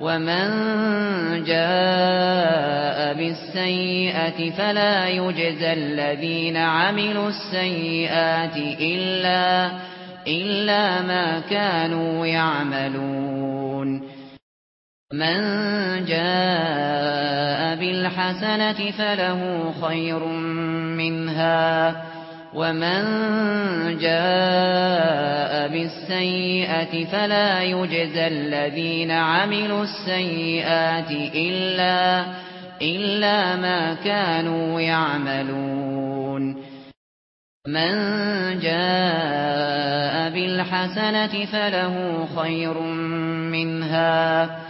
وَمَن جَاءَ بِالسَّيِّئَةِ فَلَا يُجْزَى الَّذِينَ عَمِلُوا السَّيِّئَاتِ إِلَّا إِلَّا مَا كَانُوا يَعْمَلُونَ. مَن جَاءَ بِالْحَسَنَةِ فَلَهُ خَيْرٌ مِنْهَا. ومن جاء بالسيئة فلا يجزى الذين عملوا السيئات إلا, إلا ما كانوا يعملون. من جاء بالحسنة فله خير منها.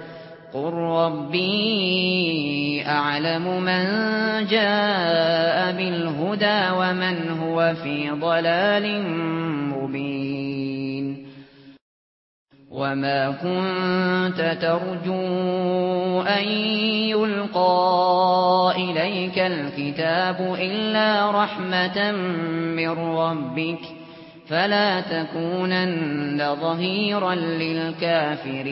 قُل رَّبِّي أَعْلَمُ مَن جَاءَ بِالْهُدَى وَمَن هُوَ فِي ضَلَالٍ مُّبِينٍ وَمَا كُنتَ تَرْجُو أَن يُلْقَى إِلَيْكَ الْكِتَابُ إِلَّا رَحْمَةً مِّن رَّبِّكَ فَلَا تَكُونَنَّ ظَهِيرًا لِّلْكَافِرِينَ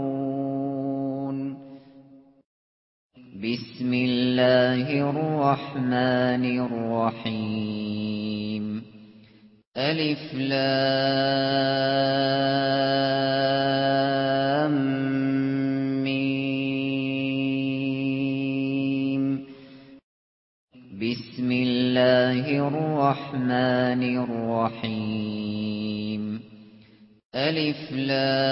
بسم الله الرحمن الرحيم. ألف لام ميم. بسم الله الرحمن الرحيم. ألف لام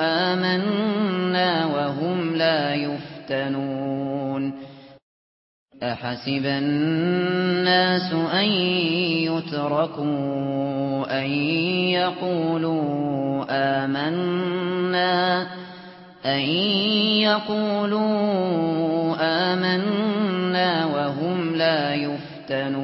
آمنا وهم لا يفتنون. أحسب الناس أن يتركوا أن يقولوا آمنا أن يقولوا آمنا وهم لا يفتنون.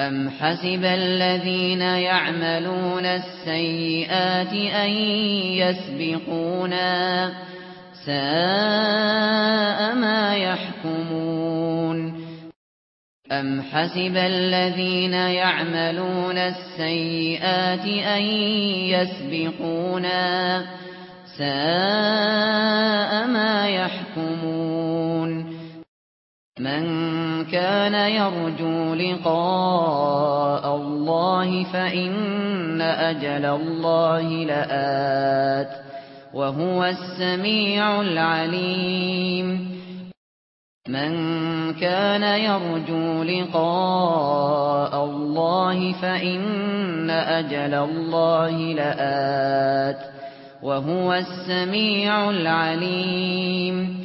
أَمْ حَسِبَ الَّذِينَ يَعْمَلُونَ السَّيِّئَاتِ أَن يَسْبِقُونَا سَاءَ مَا يَحْكُمُونَ أَمْ حَسِبَ الَّذِينَ يَعْمَلُونَ السَّيِّئَاتِ أَن يَسْبِقُونَا سَاءَ مَا يَحْكُمُونَ من كان يرجو لقاء الله فإن أجل الله لآت وهو السميع العليم. من كان يرجو لقاء الله فإن أجل الله لآت وهو السميع العليم.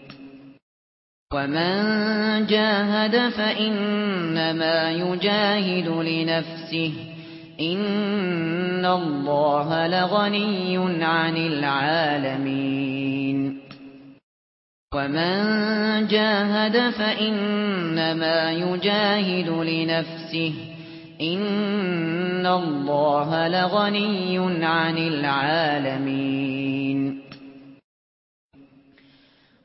ومن جاهد فإنما يجاهد لنفسه إن الله لغني عن العالمين ومن جاهد فإنما يجاهد لنفسه إن الله لغني عن العالمين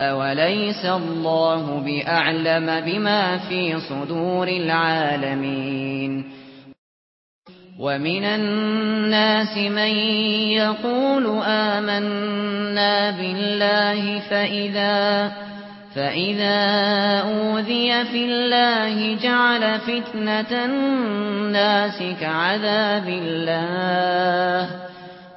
أوليس الله بأعلم بما في صدور العالمين ومن الناس من يقول آمنا بالله فإذا فإذا أوذي في الله جعل فتنة الناس كعذاب الله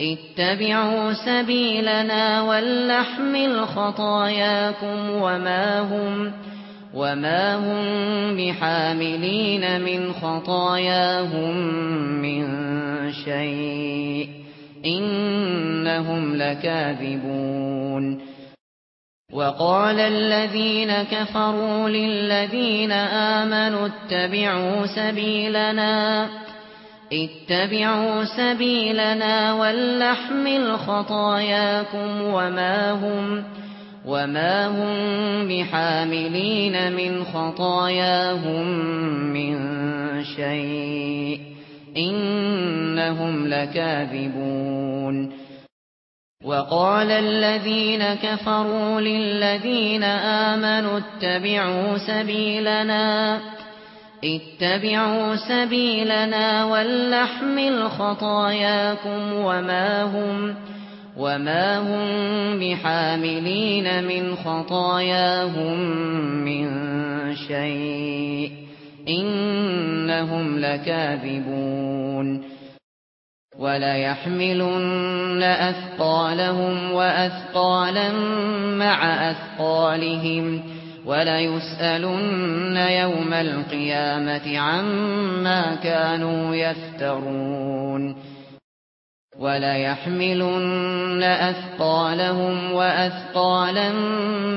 اتبعوا سبيلنا ولنحمل خطاياكم وما هم وما هم بحاملين من خطاياهم من شيء. إنهم لكاذبون. وقال الذين كفروا للذين آمنوا اتبعوا سبيلنا. اتبعوا سبيلنا ولنحمل خطاياكم وما هم وما هم بحاملين من خطاياهم من شيء. إنهم لكاذبون. وقال الذين كفروا للذين آمنوا اتبعوا سبيلنا اتبعوا سبيلنا ولنحمل خطاياكم وما هم وما هم بحاملين من خطاياهم من شيء. إنهم لكاذبون. ولا يحملن أثقالهم وأثقالا مع أثقالهم. ولا يسألن يوم القيامة عما كانوا يفترون. ولا يحملن أثقالهم وأثقالا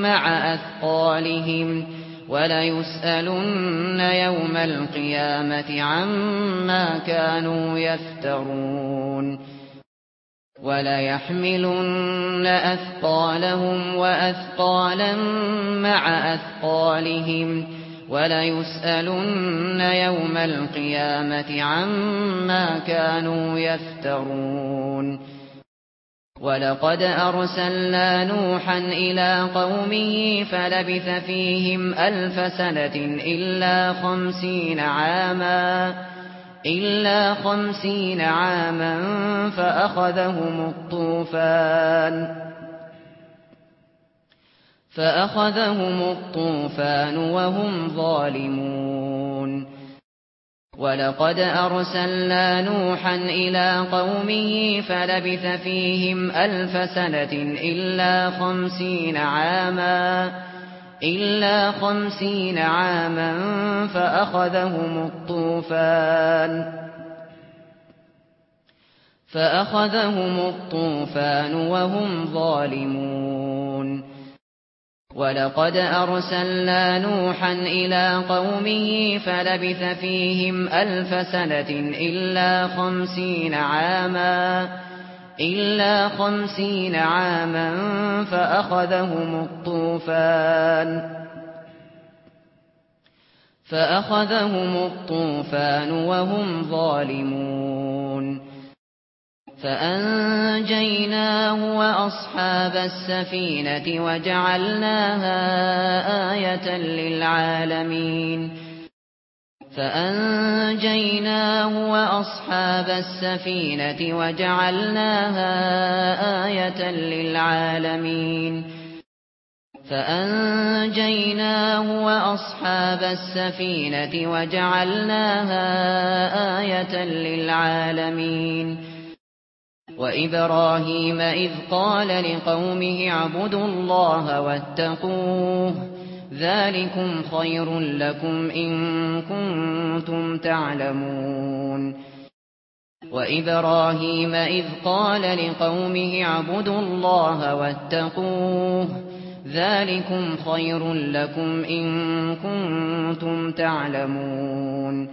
مع أثقالهم. ولا يسألن يوم القيامة عما كانوا يفترون. ولا يحملن أثقالهم وأثقالا مع أثقالهم ولا يسالون يوم القيامة عما كانوا يفترون ولقد أرسلنا نوحا إلى قومه فلبث فيهم ألف سنة إلا 50 عاما إلا خمسين عاما فأخذهم الطوفان فأخذهم الطوفان وهم ظالمون ولقد أرسلنا نوحا إلى قومه فلبث فيهم ألف سنة إلا خمسين عاماً إلا خمسين عاما فأخذهم الطوفان فأخذهم الطوفان وهم ظالمون ولقد أرسلنا نوحا إلى قومه فلبث فيهم ألف سنة إلا خمسين عاما إلا خمسين عاما فأخذهم الطوفان فأخذهم الطوفان وهم ظالمون فأنجيناه وأصحاب السفينة وجعلناها آية للعالمين فأنجيناه وأصحاب السفينة وجعلناها آية للعالمين. فأنجيناه وأصحاب السفينة وجعلناها آية للعالمين. وإبراهيم إذ قال لقومه اعبدوا الله واتقوه. ذلكم خير لكم إن كنتم تعلمون وإبراهيم إذ قال لقومه عبدوا الله واتقوه ذلكم خير لكم إن كنتم تعلمون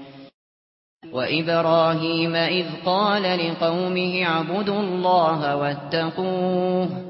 وإبراهيم إذ قال لقومه عبدوا الله واتقوه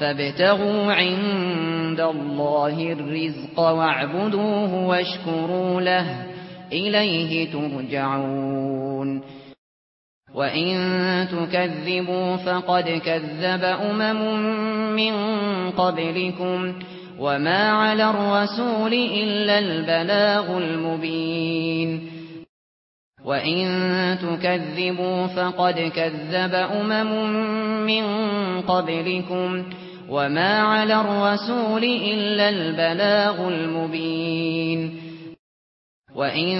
فابتغوا عند الله الرزق واعبدوه واشكروا له إليه ترجعون. وإن تكذبوا فقد كذب أمم من قبلكم وما على الرسول إلا البلاغ المبين. وَإِن تُكَذِّبُوا فَقَدْ كَذَّبَ أُمَمٌ مِّن قَبْلِكُمْ وما على الرسول إلا البلاغ المبين وإن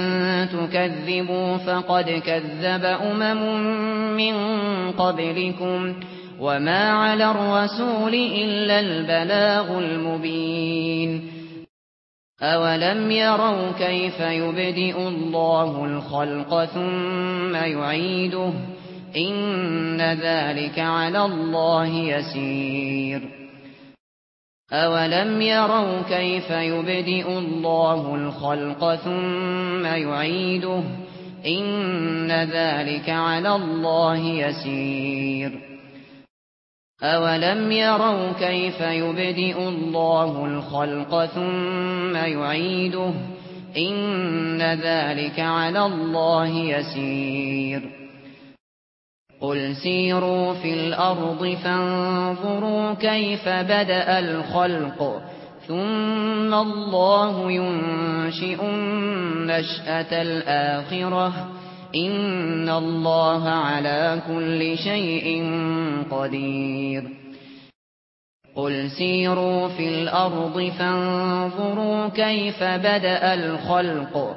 تكذبوا فقد كذب أمم من قبلكم وما على الرسول إلا البلاغ المبين أولم يروا كيف يبدئ الله الخلق ثم يعيده إن ذلك على الله يسير أَوَلَمْ يَرَوْا كَيْفَ يُبْدِئُ اللَّهُ الْخَلْقَ ثُمَّ يُعِيدُهُ إِنَّ ذَلِكَ عَلَى اللَّهِ يَسِيرٌ أَوَلَمْ يَرَوْا كَيْفَ يُبْدِئُ اللَّهُ الْخَلْقَ ثُمَّ يُعِيدُهُ إِنَّ ذَلِكَ عَلَى اللَّهِ يَسِيرٌ قل سيروا في الأرض فانظروا كيف بدأ الخلق ثم الله ينشئ نشأة الآخرة إن الله على كل شيء قدير. قل سيروا في الأرض فانظروا كيف بدأ الخلق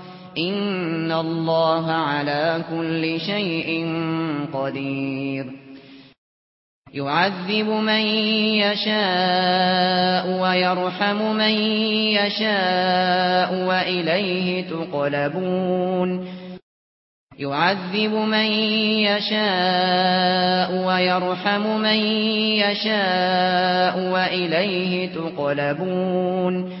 ان الله على كل شيء قدير. يعذب من يشاء ويرحم من يشاء واليه تقلبون. يعذب من يشاء ويرحم من يشاء واليه تقلبون.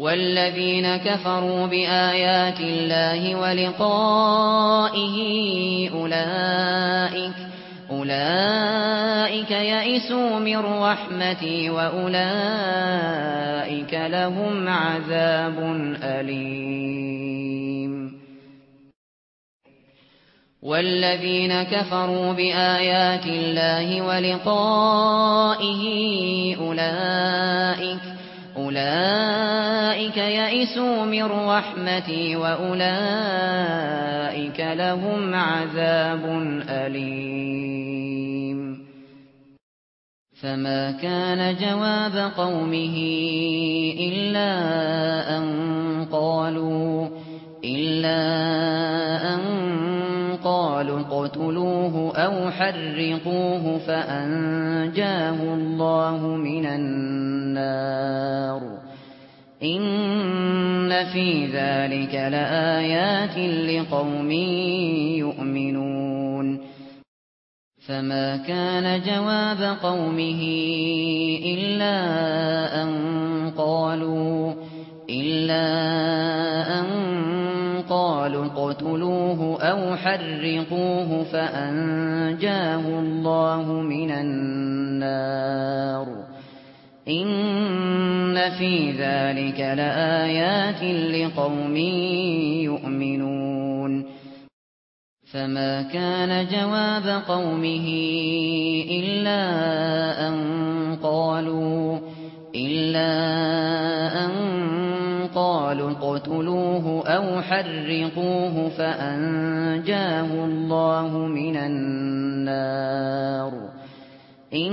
والذين كفروا بآيات الله ولقائه أولئك أولئك يئسوا من رحمتي وأولئك لهم عذاب أليم. والذين كفروا بآيات الله ولقائه أولئك أولئك يئسوا من رحمتي وأولئك لهم عذاب أليم فما كان جواب قومه إلا أن قالوا إلا أن قالوا قتلوه أو حرقوه فأنجاه الله من النار النار. ان في ذلك لآيات لقوم يؤمنون. فما كان جواب قومه الا ان قالوا الا ان قالوا قتلوه أو حرقوه فانجاه الله من النار. ان في ذلك لآيات لقوم يؤمنون فما كان جواب قومه الا ان قالوا الا ان قالوا قتلوه أو حرقوه فانجاه الله من النار ان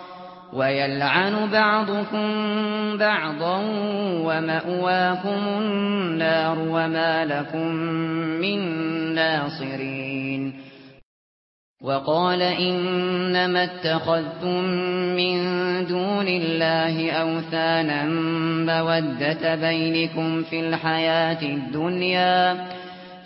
وَيَلْعَنُ بَعْضُكُمْ بَعْضًا وَمَأْوَاكُمُ النَّارُ وَمَا لَكُمْ مِنْ نَاصِرِينَ. وَقَالَ إِنَّمَا اتَّخَذْتُم مِّن دُونِ اللَّهِ أَوْثَانًا مَّوَدَّةَ بَيْنِكُمْ فِي الْحَيَاةِ الدُّنْيَا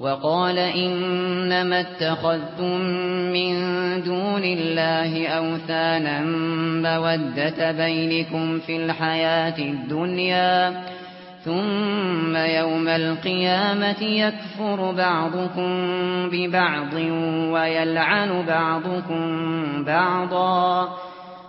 وقال إنما اتخذتم من دون الله أوثانا مودة بينكم في الحياة الدنيا ثم يوم القيامة يكفر بعضكم ببعض ويلعن بعضكم بعضا.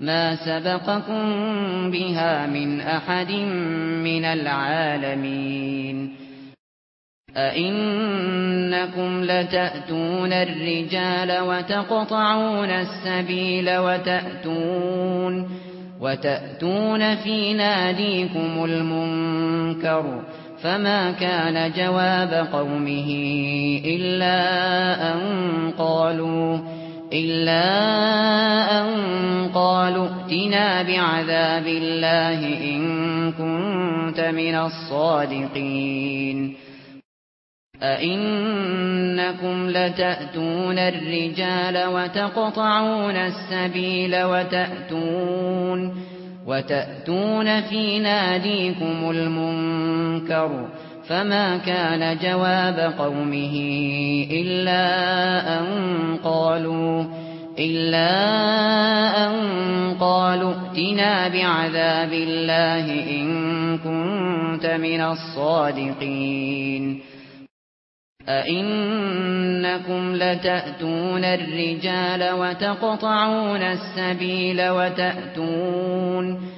ما سبقكم بها من أحد من العالمين أئنكم لتأتون الرجال وتقطعون السبيل وتأتون وتأتون في ناديكم المنكر فما كان جواب قومه إلا أن قالوا إلا أن قالوا ائتنا بعذاب الله إن كنت من الصادقين أئنكم لتأتون الرجال وتقطعون السبيل وتأتون, وتأتون في ناديكم المنكر فما كان جواب قومه إلا أن قالوا إلا أن قالوا ائتنا بعذاب الله إن كنت من الصادقين أئنكم لتأتون الرجال وتقطعون السبيل وتأتون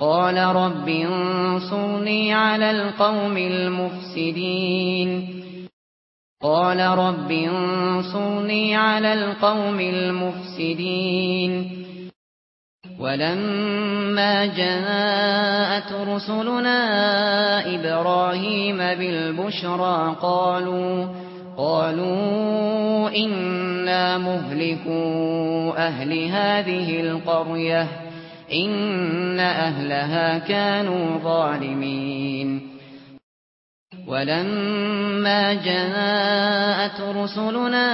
قال رب انصرني على القوم المفسدين. قال رب انصرني على القوم المفسدين. ولما جاءت رسلنا إبراهيم بالبشرى قالوا قالوا إنا مهلكو أهل هذه القرية. إن أهلها كانوا ظالمين ولما جاءت رسلنا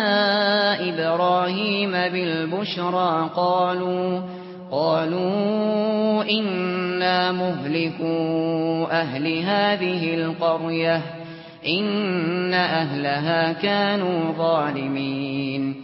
إبراهيم بالبشرى قالوا قالوا إنا مهلكوا أهل هذه القرية إن أهلها كانوا ظالمين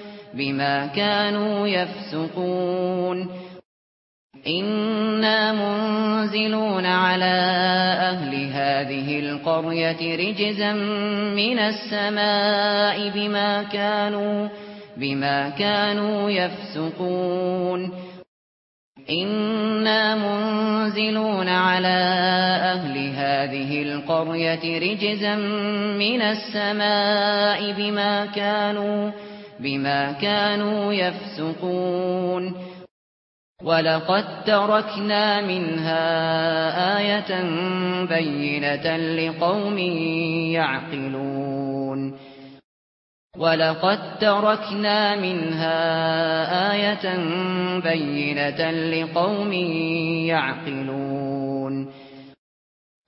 بما كانوا يفسقون. إنا منزلون على أهل هذه القرية رجزا من السماء بما كانوا بما كانوا يفسقون. إنا منزلون على أهل هذه القرية رجزا من السماء بما كانوا يفسقون بما كانوا يفسقون. ولقد تركنا منها آية بينة لقوم يعقلون. ولقد تركنا منها آية بينة لقوم يعقلون.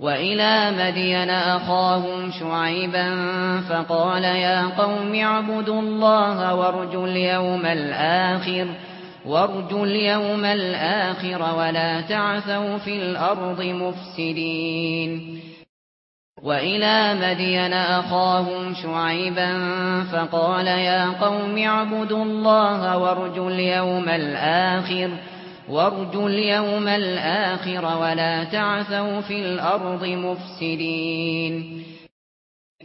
وَإِلَى مَدْيَنَ أَخَاهُمْ شُعَيْبًا فَقَالَ يَا قَوْمِ اعْبُدُوا اللَّهَ وَارْجُوا الْيَوْمَ الْآخِرَ وَارْجُوا الْيَوْمَ الْآخِرَ وَلَا تَعْثَوْا فِي الْأَرْضِ مُفْسِدِينَ وَإِلَى مَدْيَنَ أَخَاهُمْ شُعَيْبًا فَقَالَ يَا قَوْمِ اعْبُدُوا اللَّهَ وَارْجُوا الْيَوْمَ الْآخِرَ وارجوا اليوم الآخر ولا تعثوا في الأرض مفسدين.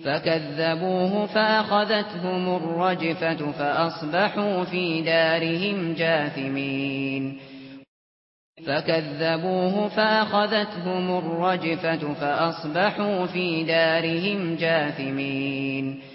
فكذبوه فأخذتهم الرجفة فأصبحوا في دارهم جاثمين. فكذبوه فأخذتهم الرجفة فأصبحوا في دارهم جاثمين.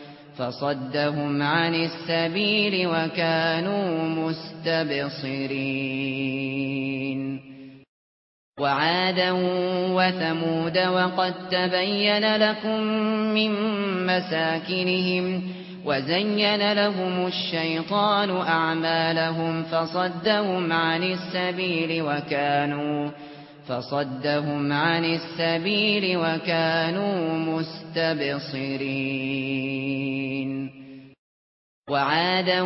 فصدهم عن السبيل وكانوا مستبصرين. وعادا وثمود وقد تبين لكم من مساكنهم وزين لهم الشيطان أعمالهم فصدهم عن السبيل وكانوا مستبصرين فصدهم عن السبيل وكانوا مستبصرين. وعادا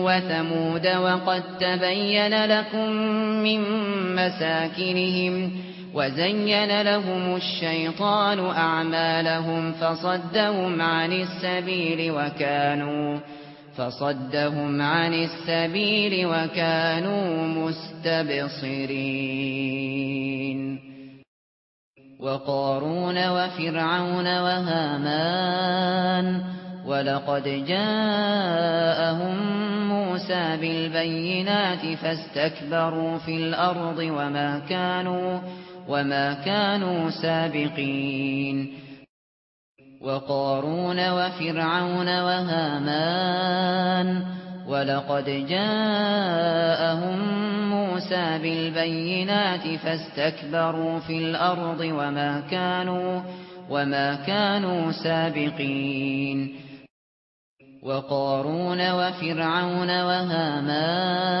وثمود وقد تبين لكم من مساكنهم وزين لهم الشيطان أعمالهم فصدهم عن السبيل وكانوا مستبصرين فصدهم عن السبيل وكانوا مستبصرين. وقارون وفرعون وهامان. ولقد جاءهم موسى بالبينات فاستكبروا في الأرض وما كانوا, وما كانوا سابقين. وقارون وفرعون وهامان ولقد جاءهم موسى بالبينات فاستكبروا في الأرض وما كانوا وما كانوا سابقين وقارون وفرعون وهامان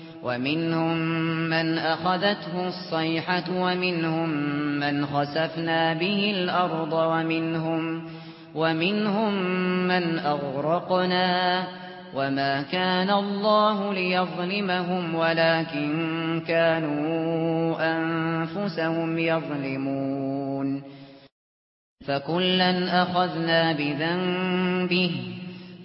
ومنهم من أخذته الصيحة ومنهم من خسفنا به الأرض ومنهم ومنهم من أغرقنا وما كان الله ليظلمهم ولكن كانوا أنفسهم يظلمون فكلا أخذنا بذنبه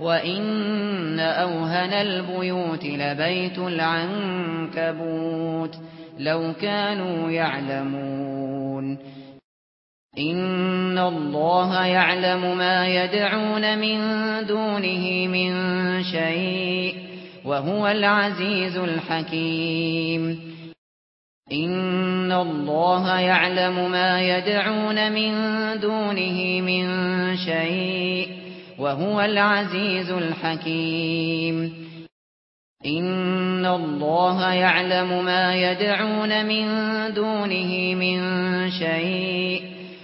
وَإِنَّ أَوْهَنَ الْبُيُوتِ لَبَيْتُ الْعَنكَبُوتِ لَوْ كَانُوا يَعْلَمُونَ إِنَّ اللَّهَ يَعْلَمُ مَا يَدْعُونَ مِن دُونِهِ مِن شَيْءٍ وَهُوَ الْعَزِيزُ الْحَكِيمُ إِنَّ اللَّهَ يَعْلَمُ مَا يَدْعُونَ مِن دُونِهِ مِن شَيْءٍ وهو العزيز الحكيم. إن الله يعلم ما يدعون من دونه من شيء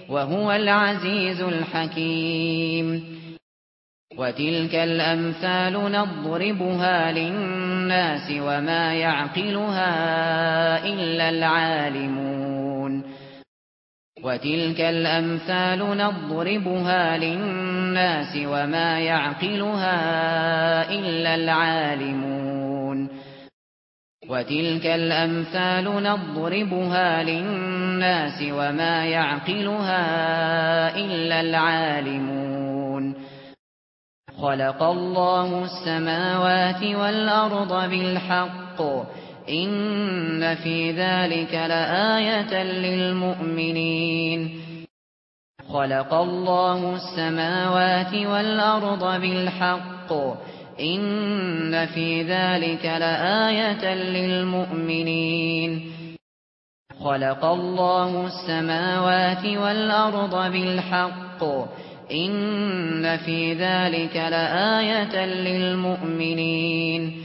وهو العزيز الحكيم. وتلك الأمثال نضربها للناس وما يعقلها إلا العالمون. وتلك الأمثال نضربها للناس وما يعقلها إلا العالمون. وتلك الأمثال نضربها للناس وما يعقلها إلا العالمون. خلق الله السماوات والأرض بالحق. ان في ذلك لآية للمؤمنين. خلق الله السماوات والارض بالحق. ان في ذلك لآية للمؤمنين. خلق الله السماوات والارض بالحق. ان في ذلك لآية للمؤمنين.